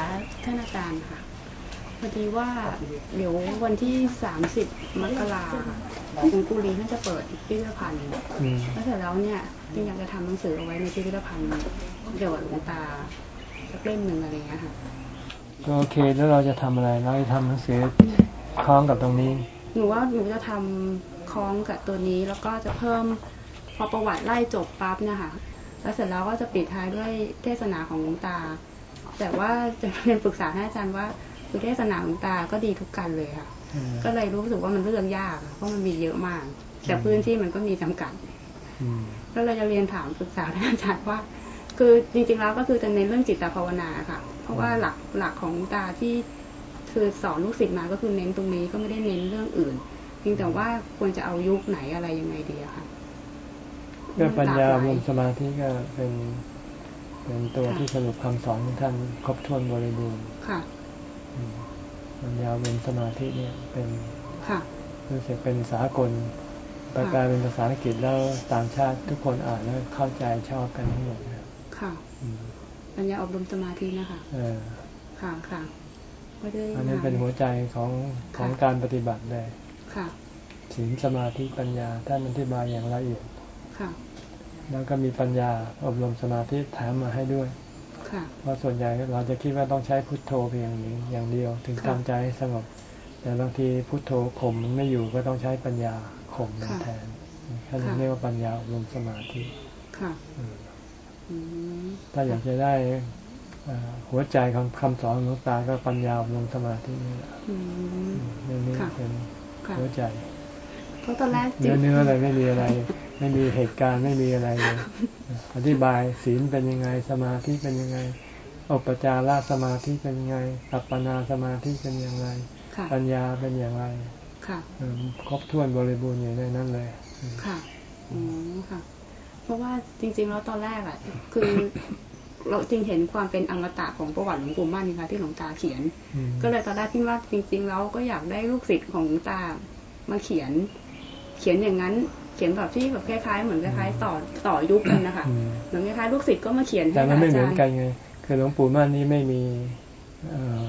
ท่านอาจารย์ค่ะพอดีว่าเดี๋ยววันที่สามสิบมกราค่ะหลวงปู่ลีท่านจะเปิดพิพิธภัณฑ์อืมแล้วเสร็จแล้วเนี่ยจริงอยากจะทำหนังสือเอาไว้ในพิพิธภัณฑ์เกี่ยวกับหลวงตาสักเล่มหนึ่งอะไรอย่างเงี้ยค่ะก็โอเคแล้วเราจะทำอะไร เราจะทำหนังสือ คล้องกับตรงนี้ หนูว่าหนูจะทำคล้องกับตัวนี้ แล้วก็จะเพิ่มพอประวัติไล่จบปั๊บเนี่ยค่ะ แล้วเสร็จแล้วก็จะปิดท้ายด้วยเทศนาของหลวงตา แต่ว่าจะเรียนปรึกษาท่านอาจารย์ว่าคือเทศนาของหลวงตาก็ดีทุกกันเลยค่ะ ก็เลยรู้สึกว่ามันเรื่องยากเพราะมันมีเยอะมาก แต่พื้นที่มันก็มีจำกัดก็เลยจะเรียนถามปรึกษาท่านอาจารย์ว่า คือจริงๆแล้วก็คือจะเน้นเรื่องจิตภาวนาค่ะ เพราะว่าหลักหลักของตาที่ คือสอนลูกศิษย์มาก็คือเน้นตรงนี้ก็ไม่ได้เน้นเรื่องอื่นเพียงแต่ว่าควรจะเอายุคไหนอะไรยังไงดีอะค่ะก็ปัญญาหลกหรลวมสมาธิก็เป็นเป็นตัวที่สรุปคำสอนของท่านครบถ้วนบริบูรณ์ค่ะอืมปัญญารวมสมาธิเนี่ยเป็นค่ะรู้สึกเป็นสากลแปลกลายเป็นภาษาอังกฤษแล้วต่างชาติทุกคนอ่านแล้วเข้าใจชอบกันทั้งหมดนะค่ะอืมปัญญาอบรมสมาธินะคะ เออค่ะค่ะ ก็ได้อันนี้เป็นหัวใจของของการปฏิบัติเลยค่ะศีลสมาธิปัญญาท่านอธิบายอย่างละเอียดค่ะแล้วก็มีปัญญาอบรมสมาธิแถมมาให้ด้วยค่ะเพราะส่วนใหญ่เราจะคิดว่าต้องใช้พุทโธเพียงนี้อย่างเดียว ถึงค่ะทำใจให้สงบ แต่บางทีพุทโธข่มมันไม่อยู่ก็ต้องใช้ปัญญาข่มมันค่ะแทนท่านค่ะเรียกว่าปัญญาอบรมสมาธิค่ะอืมอืมถ้าอยากจะได้เอ่อ หัวใจของคำสอนของหลวงตาก็ปัญญาอบรมสมาธินี่แหละอืมเรื่องนี้ค่ะเป็นค่ะหัวใจเพราะตอนแรกจริเนื้งอเนื้ออะไรไม่มีอะไร ไม่มีเหตุการณ์ไม่มีอะไรเลยอธิบายศีลเป็นยังไงสมาธิเป็นยังไงอุปจารสมาธิเป็นยังไงอัปปนาสมาธิเป็นยังไงค่ะปัญญาเป็นอย่างไรค่ะเอิ่มครบถ้วนบริบูรณ์อยู่ในนั้นเลย ค่ะอืมค่ะ เพราะว่าจริงๆแล้วตอนแรกอะ คือ เราจริงเห็นความเป็นอมตะของประวัติหลวงปู่มั่นนะคะที่หลวงตาเขียนอืมก็เลยตอนแรกคิดว่าจริง ๆ แล้วก็อยากได้ลูกศิษย์ของหลวงตามาเขียน เขียนอย่างนั้น เขียนแบบที่แบบคล้ายๆเหมือนคล้ายๆต่อต่อยุคกันนะคะอืมเหมือนคล้ายๆลูกศิษย์ก็มาเขียนให้แต่มันไม่อาเหมืจาอนรย์กันไงคือหลวงปู่มั่นนี้ไม่มีเอ่อ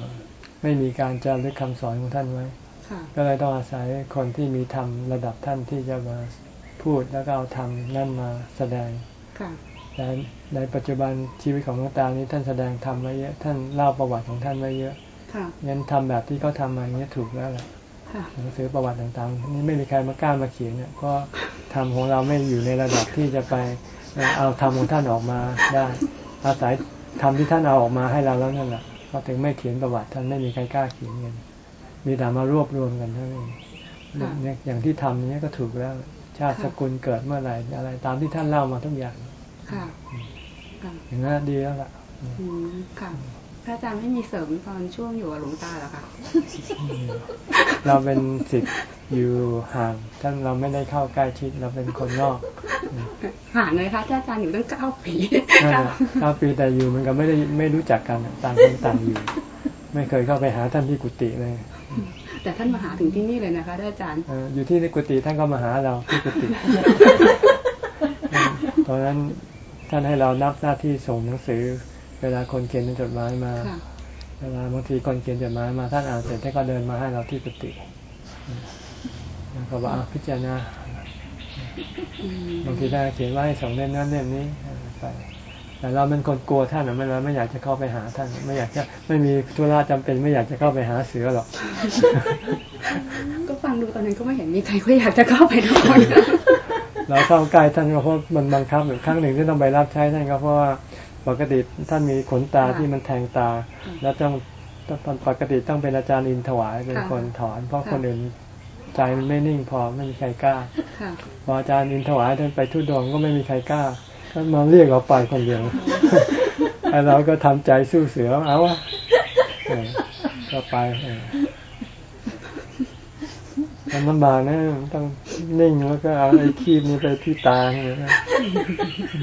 ไม่มีการจารึกคำสอนของท่านไว้ค่ะก็เลยต้องอาศัยคนที่มีธรรมระดับท่านที่จะมาพูดแล้วก็เอาธรรมนั่นมาแสดงค่ะ แต่ในปัจจุบันชีวิตของหลวงตานี้ท่านแสดงธรรมไว้เยอะ ท่านเล่าประวัติของท่านไว้เยอะค่ะงั้นทำแบบที่เขาทำมาอย่างนี้ยถูกแล้วแหละค่ะหนังสือประวัติต่างๆ นี่ไม่มีใครมากล้ามาเขียนเนี่ยเพราะธรรมของเราไม่อยู่ในระดับที่จะไปเอาธรรมของท่านออกมาได้ อาศัยธรรมที่ท่านเอาออกมาให้เราแล้วนั่นแหละเขาถึงไม่เขียนประวัติท่านไม่มีใครกล้าเขียนกันมีแต่มารวบรวมกันเท่านั้นเองค่ะเนี่ยอย่างที่ทำนี้ก็ถูกแล้ว ชาติสกุลเกิดเมื่อไหร่อะไรตามที่ท่านเล่ามาทุกอย่าง ค่ะค่ะอย่างนั้นดีแล้วล่ะอืมค่ะพระอาจารย์ไม่มีเสริมตอนช่วงอยู่กับหลวงตาเหรอคะ เราเป็นสิทธิ์อยู่ห่างท่านเราไม่ได้เข้าใกล้ชิดเราเป็นคนนอก ห่างเลยค่ะที่อาจารย์อยู่ตั้งเก้าปีนั่นแหละเก้าปีแต่อยู่มันก็ไม่ได้ไม่รู้จักกันต่างคนต่างอยู่ ไม่เคยเข้าไปหาท่านที่กุฏิเลย แต่ท่านมาหาถึงที่นี่เลยนะคะท่านอาจารย์เอ่ออยู่ที่ในกุฏิท่านก็มาหาเราที่กุฏิตอนนั้นท่านให้เรานับหน้าที่ส่งหนังสือ เวลาคนเขียนจดหมายมาค่ะเวลาบางทีคนเขียนจดหมายมาท่านอ่านเสร็จท่านก็เดินมาให้เราที่กุฏิแล้วก็บอกอะพิจารณาอืมบางทีท่านเขียนว่าให้ส่งเล่มนั้นเล่มนี้ไปแต่เราเป็นคนกลัวท่านอะไม่เราไม่อยากจะเข้าไปหาท่าน ไม่อยากจะไม่มีธุระจำเป็นไม่อยากจะเข้าไปหาเสือหรอก ก็ฟังดูตอนนั้นก็ไม่เห็นมีใครก็อยากจะเข้าไปทุกคน เราเข้าใกล้ท่านก็เพราะมันบังคับอยู่ครั้งหนึ่งที่ต้องไปรับใช้ท่านก็เพราะว่าปกติท่านมีขนตาที่มันแทงตา แล้วต้องตอนปกติต้องเป็นอาจารย์อินถวายเป็นคนถอน เพราะคนอื่นใจมันไม่นิ่งพอไม่มีใครกล้าค่ะพออาจารย์อินถวายท่านไปทุดงก็ไม่มีใครกล้าก็มาเรียกเราไปคนเดียวไอ้เราก็ทำใจสู้เสือเอาวะเออก็ไปเออ มันลำบากนะต้องนิ่งแล้วก็เอาไอ้คีบนี้ไปที่ตาเนี่ยนะ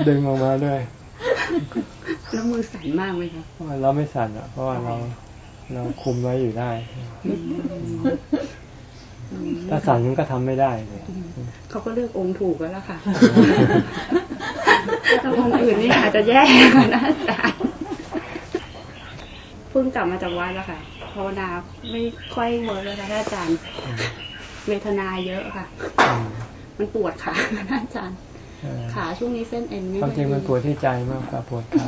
ดึงออกมาด้วยแล้วมือสั่นมากไหมคะเพราะว่าเราไม่สั่นอะ เพราะว่าเราเราคุมไว้อยู่ได้ ถ้าสั่นมันก็ทำไม่ได้เลยเขาก็เลือกองค์ถูกแล้วล่ะค่ะถ้าองค์อื่นนี่อาจจะแย่กว่านะอาจารย์เพิ่งกลับมาจากวัดแล้วค่ะภาวนาไม่ค่อยเวิร์กแล้วค่ะอาจารย์ เวทนาเยอะค่ะ มันปวดขาอาจารย์เออขาช่วงนี้เส้นเอ็นไม่ความจริงมันปวดที่ใจมากกว่าปวดขา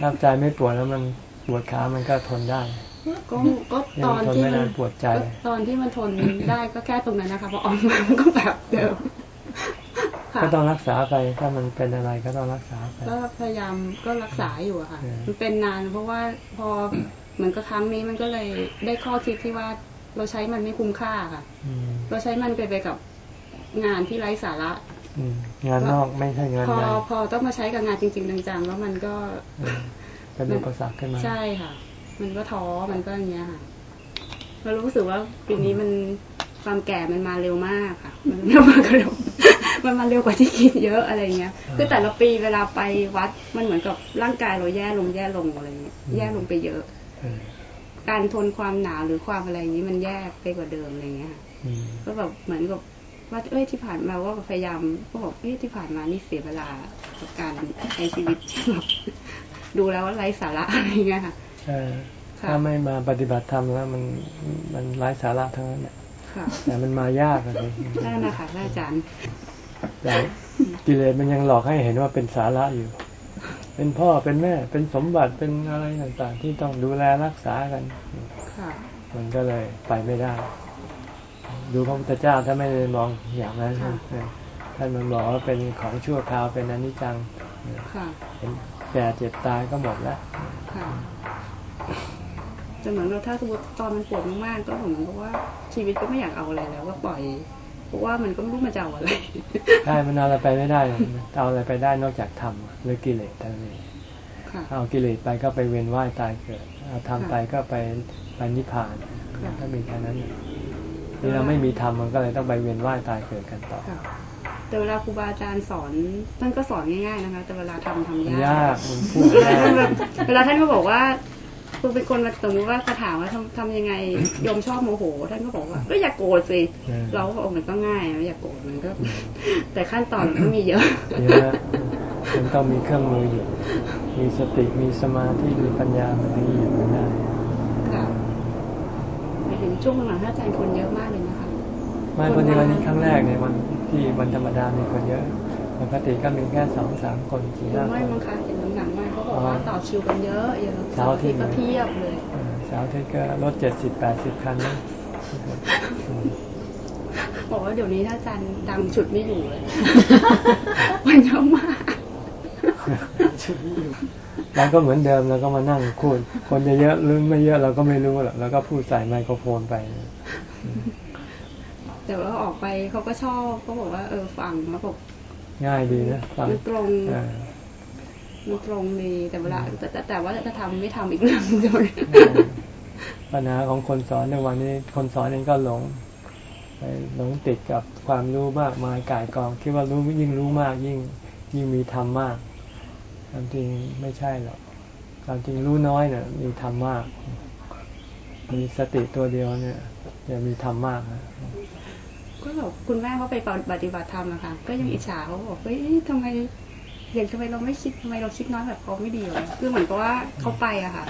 ถ้าใจไม่ปวดแล้วมันปวดขามันก็ทนได้ก็ก็ยังตอนทนที่ไม่มัได้นปวดใจก็ตอนที่มันทนได้ก็แค่ตรงนั้นนะคะพอออกมามันก็แบบเดิมค่ะก็ต้องรักษาไปถ้ามันเป็นอะไรก็ต้องรักษาไปก็พยายามก็รักษาอยู่อะค่ะเออมันเป็นนานเพราะว่าพอเหมือนกับครั้งนี้มันก็เลยได้ข้อคิดที่ว่า เราใช้มันไม่คุ้มค่าค่ะอืมเราใช้มันไปไปกับงานที่ไร้สาระอืมงานนอกไม่ใช่งานพอในพอต้องมาใช้กับงานจริง ๆ จังๆแล้วมันก็เออเป็นอุปสรรคขึ้นมาใช่ค่ะ มันก็ท้อมันก็อย่างเงี้ยค่ะเรารู้สึกว่าปีนี้มันความแก่มันมาเร็วมากค่ะ มันเร็วมากเร็วมันมาเร็วกว่าที่คิดเยอะอะไรเงี้ย คือแต่ละปีเวลาไปวัดมันเหมือนกับร่างกายเราแย่ลงแย่ลงอะไรเงี้ยแย่ลงไปเยอะเออ การทนความหนาวหรือความอะไรอย่างนี้มันแย่ไปกว่าเดิมอะไรเงี้ยค่ะอืมก็แบบเหมือนกับว่าเอ้ยที่ผ่านมาว่าพยายามก็บอกเอ้ยที่ผ่านมานี่เสียเวลากับการใช้ชีวิตแบบดูแล้วว่าไร้สาระอะไรเงี้ยค่ะเออค่ะถ้าไม่มาปฏิบัติธรรมแล้วมันมันไร้สาระทั้งนั้นแหละค่ะแต่มันมายากอะเลยนั่นนะคะอาจารย์แต่กิเลสมันยังหลอกให้เห็นว่าเป็นสาระอยู่ เป็นพ่อเป็นแม่ เป็นสมบัติเป็นอะไรต่างๆ ที่ต้องดูแลรักษากันค่ะมันก็เลยไปไม่ได้ ดูพระพุทธเจ้าถ้าไม่ได้มองอย่างนั้นค่ะเออท่านมันบอกว่าเป็นของชั่วคราวเป็นอนิจจังค่ะเป็นแก่เจ็บตายก็หมดแล้วค่ะจะเหมือนเราถ้าสมมติตอนมันปวดมากๆก็เหมือนกับว่าชีวิตก็ไม่อยากเอาอะไรแล้วก็ปล่อย เพราะว่ามันก็ไม่รู้มันจะเอาอะไรใช่มันเอาอะไรไปไม่ได้เอาอะไรไปได้นอกจากธรรมหรือกิเลสเท่านั้นเองค่ะเอากิเลสไปก็ไปเวียนว่ายตายเกิดเอาธรรมไปก็ไปไปนิพพานค่ะก็มีแค่นั้นเองที่เราไม่มีธรรมมันก็เลยต้องไปเวียนว่ายตายเกิดกันต่อค่ะแต่เวลาครูบาอาจารย์สอนท่านก็สอนง่ายๆนะคะ แต่เวลาทำทำมันยากยากมันพูดเวลายากท่านแบบเวลาท่านก็บอกว่า คือเป็นคนมาสมมติว่าเขาถามว่าทำทำยังไงโยมชอบโมโห ท่านก็บอกว่าก็อย่าโกรธสิเออเราก็บอกมันก็ง่ายไม่อยากโกรธมันก็ แต่ขั้นตอนมันก็มีเยอะเยอะมันต้องมีเครื่องมืออยู่มีสติมีสมาธิมีปัญญามันถึงอยู่มันได้ค่ะไปถึงช่วงหลังๆท่านอาจารย์คนเยอะมากเลยนะคะไม่วันนี้วันนี้ครั้งแรกเนี่ยวันที่วันธรรมดามีคนเยอะปกติก็มีแค่สองสามคนสี่ยัห้างคไม่นมั้งคะเห็น ว่าต่อคิวกันเยอะเยอะเสาร์อาทิตย์ก็เพียบเลยเออเสาร์อาทิตย์ก็รถเจ็ดสิบแปดสิบคันนะอืมบอกว่าเดี๋ยวนี้ถ้าอาจารย์ดังฉุดไม่อยู่เลยมันเยอะมากเราก็เหมือนเดิมเราก็มานั่งพูดคนจะเยอะหรือไม่เยอะเราก็ไม่รู้หรอกเราก็พูดใส่ไมโครโฟนไปแต่ว่าออกไปเขาก็ชอบเขาบอกว่าเออฟังแล้วบอกง่ายดีนะฟังมันตรงเออ มันตรงดีแต่เวลาแต่แต่แต่ว่าจะทำไม่ทำอีกเรื่องหนึ่งเดียวเลยปัญหาของคนสอนในวันนี้คนสอนเองก็หลงไปหลงติดกับความรู้มากมายก่ายกองคิดว่ารู้ยิ่งรู้มากยิ่งยิ่งมีธรรมมากความจริงไม่ใช่หรอกความจริงรู้น้อยเนี่ยมีธรรมมาก มีสติตัวเดียวเนี่ยจะมีธรรมมากนะก็แบบคุณแม่เขาไปปฏิบัติธรรมนะคะก็ยังอิจฉาเขาบอกเฮ้ยทำไม อย่างทำไมเราไม่คิดทำไมเราคิดน้อยแบบเขาไม่ดีเลยคือเหมือนกับว่าเขาไปอะค่ะ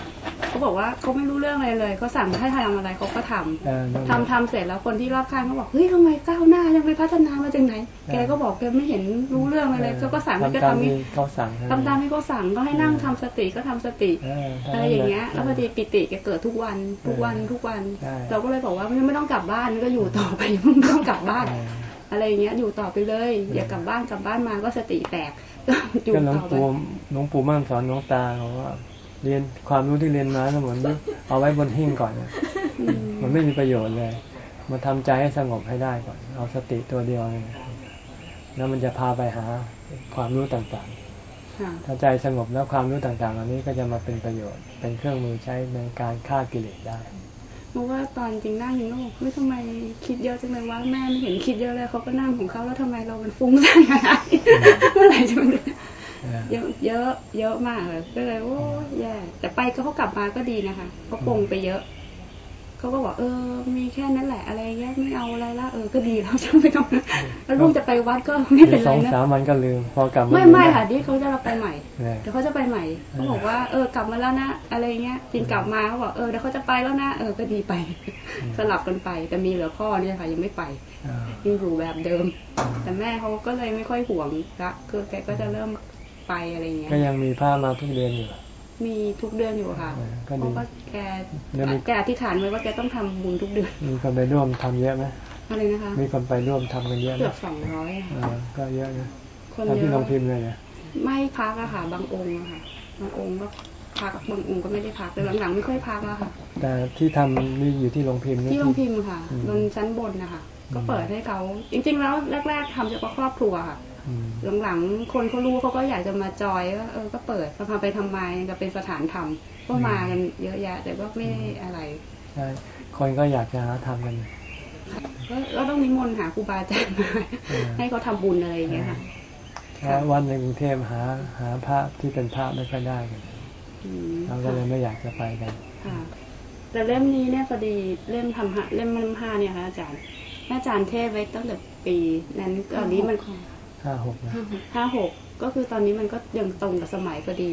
เขาบอกว่าเขาไม่รู้เรื่องอะไรเลยเขาสั่งให้ทำอะไรเขาก็ทำเออนั่นแหละทำทำเสร็จแล้วคนที่รอบข้างก็บอกเฮ้ยทำไมก้าวหน้ายังไปพัฒนามาจากไหน แกก็บอกแกไม่เห็นรู้เรื่องอะไรเลยเขาก็สั่งให้ก็ทำตามทำให้ที่เขาสั่งทำตามที่เขาสั่งก็ให้นั่งทำสติก็ทำสติเอออะไรอย่างเงี้ยแล้วพอดีปิติแกเกิดทุกวันทุกวันทุกวันใช่เราก็เลยบอกว่าไม่ไม่ต้องกลับบ้านก็อยู่ต่อไปไม่ต้องกลับบ้านเอออะไรอย่างเงี้ยอยู่ต่อไปเลย อย่ากลับบ้านกลับบ้านมาก็สติแตกก็ อยู่ก็หลวงต่อไปปู่หลวงปู่มั่นสอนหลวงตาเขาว่า เรียนความรู้ที่เรียนมาทั้งหมดเอาไว้บนหิ้งก่อนเนี่ยมันไม่มีประโยชน์เลย มาทำใจให้สงบให้ได้ก่อน เอาสติตัวเดียวเยแล้วมันจะพาไปหาความรู้ต่างๆ ถ้าใจสงบแล้วความรู้ต่างๆเหล่านี้ก็จะมาเป็นประโยชน์ เป็นเครื่องมือใช้ในการฆ่ากิเลสได้เพ ราะว่าตอนจริงนั่งอยู่โลกไม่ทำไมคิดเยอะจังเลยว่าแม่ไม่เห็นคิดเยอะเลยเขาก็นั่งของเขาแล้วทำไมเราเป็นฟุ้งซ่านขนาดเมื่อไหร่จะมันเยอะเยอะเยอะมากเลยก็เลยโอ้แย่แต่ไปก็เขากลับมาก็ดีนะคะเขาปงไปเยอะ เขาก็บอกเออ มีแค่นั้นแหละอะไรเงี้ยไม่เอาอะไรละเออก็ดีแล้วจะไม่ต้องแล้วลูกจะไปวัดก็ไม่เป็นไรนะสองสามวันก็ลืมพอกลับไม่ไม่ค่ะดิเขาจะเราไปใหม่เดี๋ยวเขาจะไปใหม่เขาบอกว่าเออกลับมาแล้วนะอะไรเงี้ยจริงกลับมาเขาบอกเออเดี๋ยวเขาจะไปแล้วนะเออก็ดีไป สลับกันไปแต่มีเหลือพ่อเนี่ยค่ะ ยังไม่ไปยังอยู่แบบเดิม แต่แม่เขาก็เลยไม่ค่อยห่วงละคือแกก็จะเริ่มไปอะไรเงี้ยก็ยังมีผ้ามาทุกเดือนอยู่ มีทุกเดือนอยู่ค่ะเพราะว่าแกแกอธิษฐานไว้ว่าแกต้องทำบุญทุกเดือน มีคนไปร่วมทำเยอะไหมอะไรนะคะ มีคนไปร่วมทำกันเยอะเกือบสองร้อยก็เยอะนะคนเยอะที่ลงพิมพ์เลยนะไม่พักอะค่ะ บางองค์อะค่ะ บางองค์ก็พักบางองค์ก็ไม่ได้พักแต่หลังๆไม่ค่อยพักแล้วค่ะ แต่ที่ทำนี่อยู่ที่ลงพิมพ์ที่ลงพิมพ์ค่ะ บนชั้นบนนะคะก็เปิดให้เขาจริง ๆ แล้วแรก ๆทำเฉพาะครอบครัวค่ะ หลังๆคนเขารู้เขาก็อยากจะมาจอยว่าเออก็เปิดพาไปทำไมก็เป็นสถานธรรมก็มากันเยอะแยะ แต่ว่าไม่อะไรใช่คนก็อยากจะหาทำกันก็ต้องนิมนต์หาครูบาอาจารย์มาให้เขาทาบุญอะไรอย่างเงี้ยค่ะวันในกรุงเทพหาหาพระที่เป็นพระไม่ค่อยได้กันเราก็เลยไม่อยากจะไปกันแต่เล่มนี้เนี่ยพอดีเล่มทำเล่มมันห้าเนี่ยค่ะอาจารย์อาจารย์เทศไว้ตั้งแต่ปีนั้นตอนนี้มัน ห้าหกนะห้าหกก็คือตอนนี้มันก็ยังตรงกับสมัยพอดี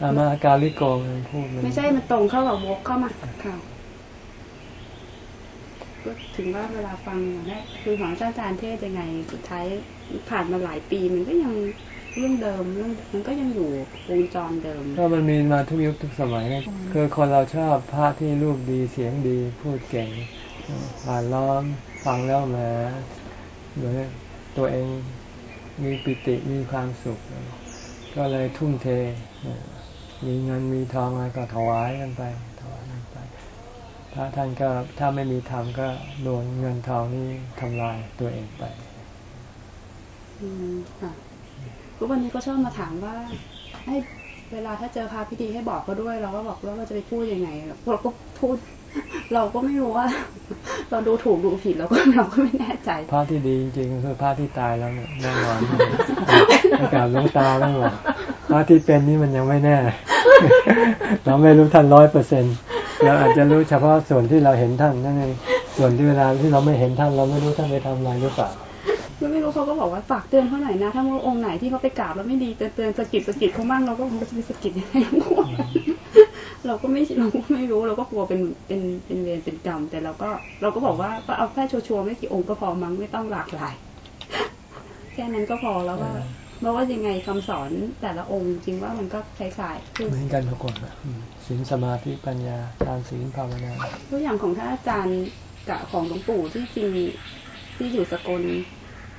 อามาการลิโกงพูดไม่ใช่มันตรงเข้ากับวกเข้ามาค่ะก็ถึงว่าเวลาฟังอย่างนี้คือของอาจารย์เทศยังไง สุดท้ายผ่านมาหลายปีมันก็ยังเรื่องเดิมเรื่องมันก็ยังอยู่วงจรเดิมก็มันมีมาทุกยุคทุกสมัยนะคือคนเราชอบพระที่รูปดีเสียงดีพูดเก่งผ่านล้อมฟังแล้วมาโดยตัวเอง มีปิติมีความสุข ก็เลยทุ่มเท มีเงินมีทองอะไรก็ถวายกันไปถวายกันไปถ้าท่านก็ถ้าไม่มีธรรมก็โดนเงินทองนี้ทำลายตัวเองไปอืมค่ะก็วันนี้ก็ชอบมาถามว่าให้เวลาถ้าเจอพรพิธีให้บอกเขาด้วย เราก็บอกว่าเราจะไปพูดยังไงเราก็พูด เราก็ไม่รู้ว่า เราดูถูกดูผิดเราก็เราก็ไม่แน่ใจพระที่ดีจริงๆคือพระที่ตายแล้วเนี่ยแน่นอนอากาศลงตาแล้วหรอพระที่เป็นนี่มันยังไม่แน่ เราไม่รู้ท่านร้อยเปอร์เซ็นต์เราอาจจะรู้เฉพาะส่วนที่เราเห็นท่านนั่นเองส่วนที่เวลาที่เราไม่เห็นท่านเราไม่รู้ท่านไปทำอะไรหรือเปล่าไม่รู้เขาก็บอกว่าฝากเตือนเขาหน่อยนะ ถ้าว่าองค์ไหนที่เขาไปกราบแล้วไม่ดีเตือนเตือนสกิดสกิดเขาบ้างเราก็คงจะไปสกิดยังไง เราก็ไม่เราก็ไม่รู้เราก็กลัวเป็นเป็นเป็นเวรเป็นกรรมแต่เราก็เราก็บอกว่าก็เอาแค่ชัวร์ไม่กี่องค์ก็พอมั้งไม่ต้องหลากหลายแค่นั้นก็พอแล้วก็เพราะว่ายังไงคำสอนแต่ละองค์จริงว่ามันก็คล้ายๆเหมือนกันทุกคนศีลสมาธิปัญญาทานศีลภาวนาตัวอย่างของท่านอาจารย์กับของหลวงปู่ที่จริงที่อยู่สกล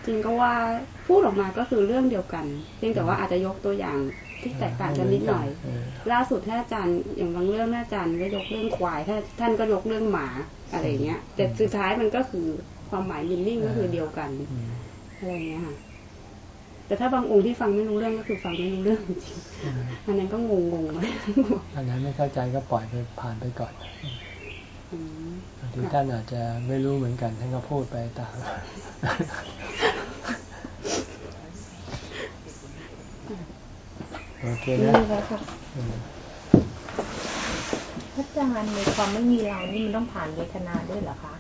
จริงก็ว่าพูดออกมาก็คือเรื่องเดียวกันเพียงแต่ว่าอาจจะยกตัวอย่าง ที่แตกต่างกันนิดหน่อย ล่าสุดท่านอาจารย์อย่างบางเรื่องท่านอาจารย์ก็ยกเรื่องควายท่านท่านก็ยกเรื่องหมาอะไรเงี้ย แต่สุดท้ายมันก็คือความหมายมินนิ่งก็คือเดียวกันอะไรเงี้ยค่ะแต่ถ้าบางองค์ที่ฟังไม่รู้เรื่องก็คือฟังไม่รู้เรื่องจริงอันนั้นก็งงงอันนั้นไม่เข้าใจก็ปล่อยไปผ่านไปก่อนบางทีท่านอาจจะไม่รู้เหมือนกันท่านก็พูดไปตาม โอเคนะพระอาจารย์ในความไม่มีเรานี่มันต้องผ่านเวทนาด้วยเหรอคะ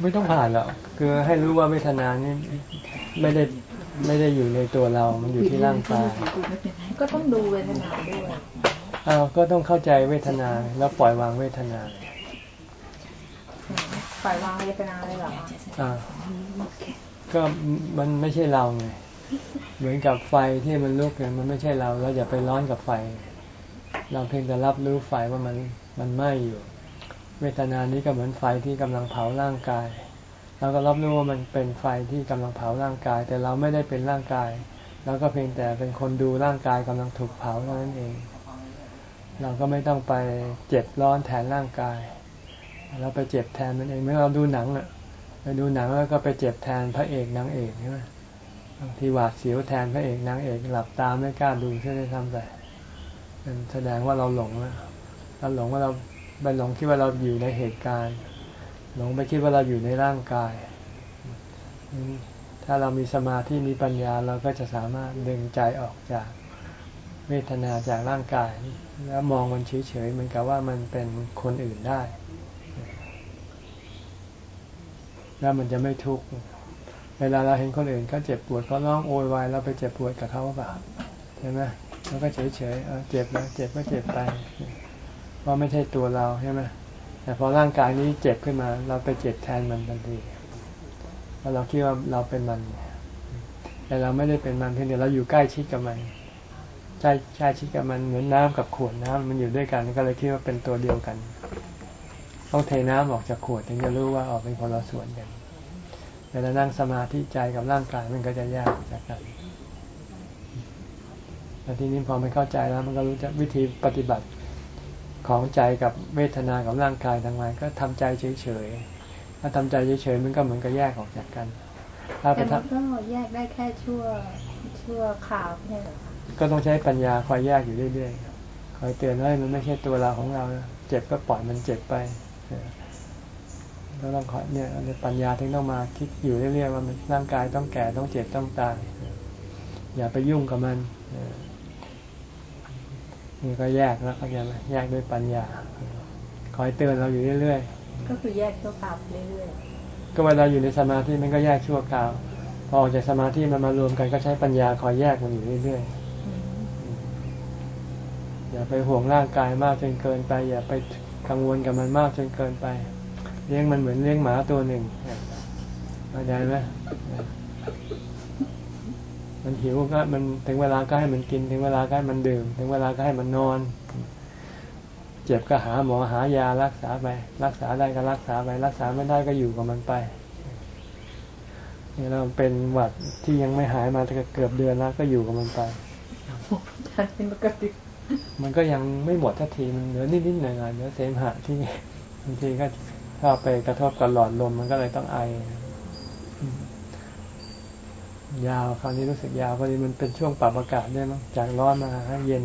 ไม่ต้องผ่านหรอกคือให้รู้ว่าเวทนานี่ไม่ได้ไม่ได้อยู่ในตัวเรา มันอยู่ที่ร่างกาย ก็ต้องดูเวทนาด้วยอ้าวก็ต้องเข้าใจเวทนาแล้วปล่อยวางเวทนา ปล่อยวางเวทนาเลยเหรออ่าก็มันไม่ใช่เราไง เหมือนกับไฟที่มันลุกเนี่ยมันไม่ใช่เราเราอย่าไปร้อนกับไฟ เราเพียงแต่รับรู้ไฟว่ามันมันไหม้อยู่ เวทนานี้ก็เหมือนไฟที่กำลังเผาร่างกายเราก็รับรู้ว่ามันเป็นไฟที่กำลังเผาร่างกาย แต่เราไม่ได้เป็นร่างกายเราก็เพียงแต่เป็นคนดูร่างกายกำลังถูกเผาเท่านั้นเอง เราก็ไม่ต้องไปเจ็บร้อนแทนร่างกาย เราไปเจ็บแทนมันเองเมื่อเราดูหนังอะไปดูหนังแล้วก็ไปเจ็บแทนพระเอกนางเอกใช่ไหม ทีหวาดเสียวแทนพระเอกนางเอกหลับตาไม่กล้าดูใช่ไหมทำไปแสดงว่าเราหลงแล้วเราหลงว่าเราไปหลงคิดว่าเราอยู่ในเหตุการณ์ หลงไปคิดว่าเราอยู่ในร่างกาย ถ้าเรามีสมาธิมีปัญญาเราก็จะสามารถดึงใจออกจากเวทนาจากร่างกาย แล้วมองมันเฉยๆเหมือนกับว่ามันเป็นคนอื่นได้ แล้วมันจะไม่ทุกข์ เวลาเราเห็นคนอื่นเขาเจ็บปวดเขาร้องโวยวายเราไปเจ็บปวดกับเขาเปล่าใช่ไหมเราก็เฉยเฉยเจ็บนะเจ็บก็เจ็บไปเพราะไม่ใช่ตัวเราใช่ไหมแต่พอร่างกายนี้เจ็บขึ้นมา เราไปเจ็บแทนมันทันทีเพราะเราคิดว่าเราเป็นมัน แต่เราไม่ได้เป็นมันเพียงแต่เราอยู่ใกล้ชิดกับมันใช่ใช่ชิดกับมันเหมือนน้ำกับขวดน้ำมันอยู่ด้วยกันก็เลยคิดว่าเป็นตัวเดียวกัน ต้องเทน้ำออกจากขวดถึงจะรู้ว่าออกเป็นคนละส่วนกัน เวลานั่งสมาธิใจกับร่างกายมันก็จะแยกจากกันแต่ทีนี้พอมันเข้าใจแล้วมันก็รู้จักวิธีปฏิบัติของใจกับเวทนากับร่างกายทางไงก็ทำใจเฉยๆ ถ้าทำใจเฉยๆมันก็เหมือนกับแยกออกจากกัน ถ้าไปทำก็แยกได้แค่ชั่วชั่วข่าวเนี่ยหรอก็ต้องใช้ปัญญาคอยแยกอยู่เรื่อยๆคอยเตือนว่ามันไม่ใช่ตัวเราของเรา เจ็บก็ปล่อยมันเจ็บไป ก็ต้องคอยเนี่ยปัญญาถึงต้องมาคิดอยู่เรื่อยๆว่ามันร่างกายต้องแก่ต้องเจ็บต้องตาย อย่าไปยุ่งกับมันนี่ก็แยกแล้วเข้าใจไหมแยกด้วยปัญญา คอยเตือนเราอยู่เรื่อยๆ ก็คือแยกชั่วคราวเรื่อยๆ ก็เวลาอยู่ในสมาธิมันก็แยกชั่วคราว พอออกจากสมาธิมันมารวมกันก็ใช้ปัญญาคอยแยกมันอยู่เรื่อยๆ อย่าไปห่วงร่างกายมากจนเกินไป อย่าไปกังวลกับมันมากจนเกินไป เลี้ยงมันเหมือนเลี้ยงหมาตัวหนึ่งเข้าใจไหมมันหิวก็มันถึงเวลาก็ให้มันกิน ถึงเวลาก็ให้มันดื่ม ถึงเวลาก็ให้มันนอน เจ็บก็หาหมอหายารักษาไป รักษาได้ก็รักษาไป รักษาไม่ได้ก็อยู่กับมันไปนี่เราเป็นหวัดที่ยังไม่หายมาเกือบเดือนแล้วก็อยู่กับมันไปเป็นปกติมันก็ยังไม่หมดทันทีมันเหลือนิดๆหน่อยๆเหลือเสมหะที่บางทีก็ ถ้าไปกระทบกับหลอดลมมันก็เลยต้องไอ ยาวคราวนี้รู้สึกยาวพอดีมันเป็นช่วงปรับอากาศด้วยมั้งจากร้อนมาให้เย็น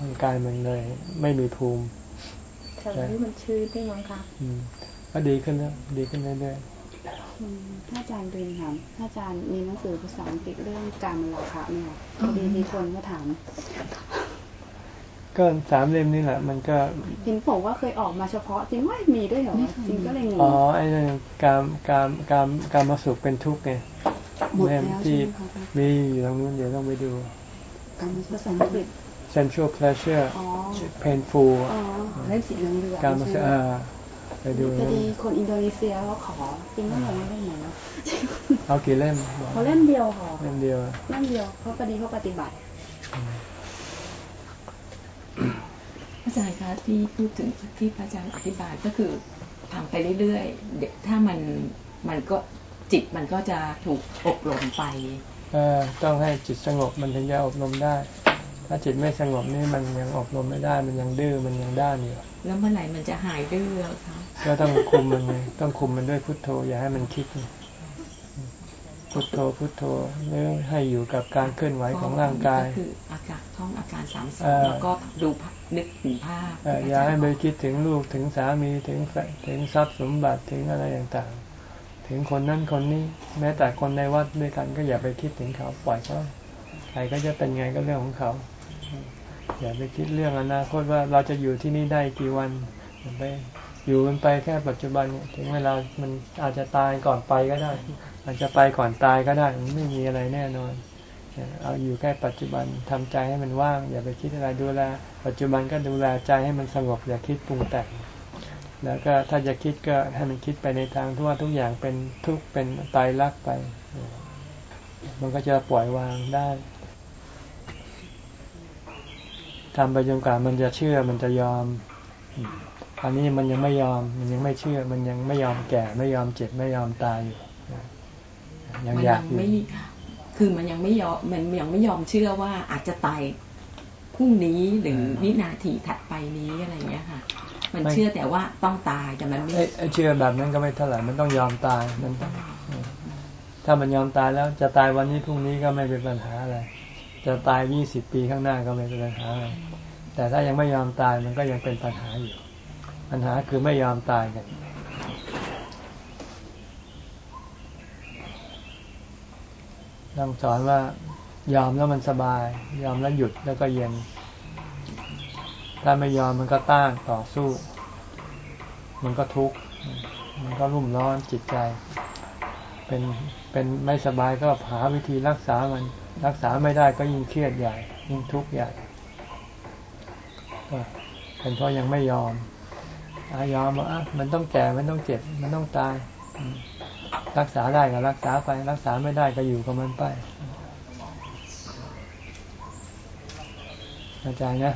ร่างกายมันเลย ไม่มีภูมิแถวนี้มันชื้นได้มั้งคะก็ดีขึ้นแล้วดีขึ้นเรื่อยๆถ้าอาจารย์เรียนถามถ้าอาจารย์มีหนังสือภาษาอังกฤษเรื่องการมราคะเนี่ยพอดีมีคนมาถาม ก็สามเล่มนี่แหละ มันก็จริงผมว่าเคยออกมาเฉพาะจริงว่ามีด้วยเหรอจริงก็เลยงงอ๋อไอ้นั่นการการการการมาสุขเป็นทุกข์ไงหมดแล้วที่มีอยู่ตรงนู้นเดี๋ยวต้องไปดูการภาษาอังกฤษ sensual pleasure painful เล่นสีเหลืองเรืการมาเออไปดูพอดีคนอินโดนีเซียเขาขอจริงว่าเราไม่ได้ไหนเอากี่เล่มเขาเล่มเดียวค่ะเล่มเดียวเล่มเดียวเพราะพอดีเขาปฏิบัติ อาจารย์คะที่พูดถึงที่พระอาจารย์อธิบายก็คือทำไปเรื่อยๆเด็กถ้ามันมันก็จิตมันก็จะถูกอบรมไปเออต้องให้จิตสงบมันถึงจะอบรมได้ ถ้าจิตไม่สงบนี่มันยังอบรมไม่ได้ มันยังดื้อมันยังด้านอยู่แล้วเมื่อไหร่มันจะหายดื้อคะก็ต้องคุมมันไงต้องคุมมันด้วยพุทโธ อย่าให้มันคิดพุทโธพุทโธเนื้อให้อยู่กับการเคลื่อนไหวของร่างกายคืออากาศท่องอาการสามสิบแล้วก็ดู นึกถึงภาพอย่าให้ไปคิดถึงลูกถึงสามีถึงแฟนถึงทรัพย์สมบัติถึงอะไรต่างๆ ถึงคนนั้นคนนี้ แม้แต่คนในวัดด้วยกันก็อย่าไปคิดถึงเขาปล่อยเขาใครก็จะเป็นไงก็เรื่องของเขา อย่าไปคิดเรื่องอนาคตว่าเราจะอยู่ที่นี่ได้กี่วันไปอยู่มันไปแค่ปัจจุบันถึงเวลามันอาจจะตายก่อนไปก็ได้ อาจจะไปก่อนตายก็ได้ มันไม่มีอะไรแน่นอน เอาอยู่แค่ปัจจุบันทำใจให้มันว่าง อย่าไปคิดอะไรดูแลปัจจุบันก็ดูแลใจให้มันสงบอย่าคิดปรุงแต่งแล้วก็ถ้าจะคิดก็ให้มันคิดไปในทางที่ว่าทุกอย่างเป็นทุกเป็นตายรักไป มันก็จะปล่อยวางได้ทำไปจนกว่ามันจะเชื่อมันจะยอม อันนี้มันยังไม่ยอม มันยังไม่เชื่อ มันยังไม่ยอมแก่ ไม่ยอมเจ็บไม่ยอมตายอยู่ยังอยากอยู่คือมันยังไม่ยอมมันยังไม่ยอมเชื่อว่าอาจจะตาย พรุ่งนี้หรือวินาทีถัดไปนี้อะไรเงี้ยค่ะ มันเชื่อแต่ว่าต้องตายแต่มันไม่ไอ้ไอ้เชื่อแบบนั้นก็ไม่เท่าไหร่มันต้องยอมตายมันต้องถ้ามันยอมตายแล้วจะตายวันนี้พรุ่งนี้ก็ไม่เป็นปัญหาอะไร จะตายยี่สิบปีข้างหน้าก็ไม่เป็นปัญหาอะไรแต่ถ้ายังไม่ยอมตายมันก็ยังเป็นปัญหาอยู่ ปัญหาคือไม่ยอมตายกันต้องสอนว่า ยอมแล้วมันสบาย ยอมแล้วหยุดแล้วก็เย็น ถ้าไม่ยอมมันก็ต้านต่อสู้ มันก็ทุกข์มันก็รุ่มร้อนจิตใจ เป็นเป็นไม่สบายก็หาวิธีรักษามัน รักษาไม่ได้ก็ยิ่งเครียดใหญ่ ยิ่งทุกข์ใหญ่ก็เป็นเพราะยังไม่ยอมอายอมว่ามันต้องแก่มันต้องเจ็บ มันต้องตาย รักษาได้ก็รักษาไป รักษาไม่ได้ก็อยู่กับมันไป เข้าใจนะ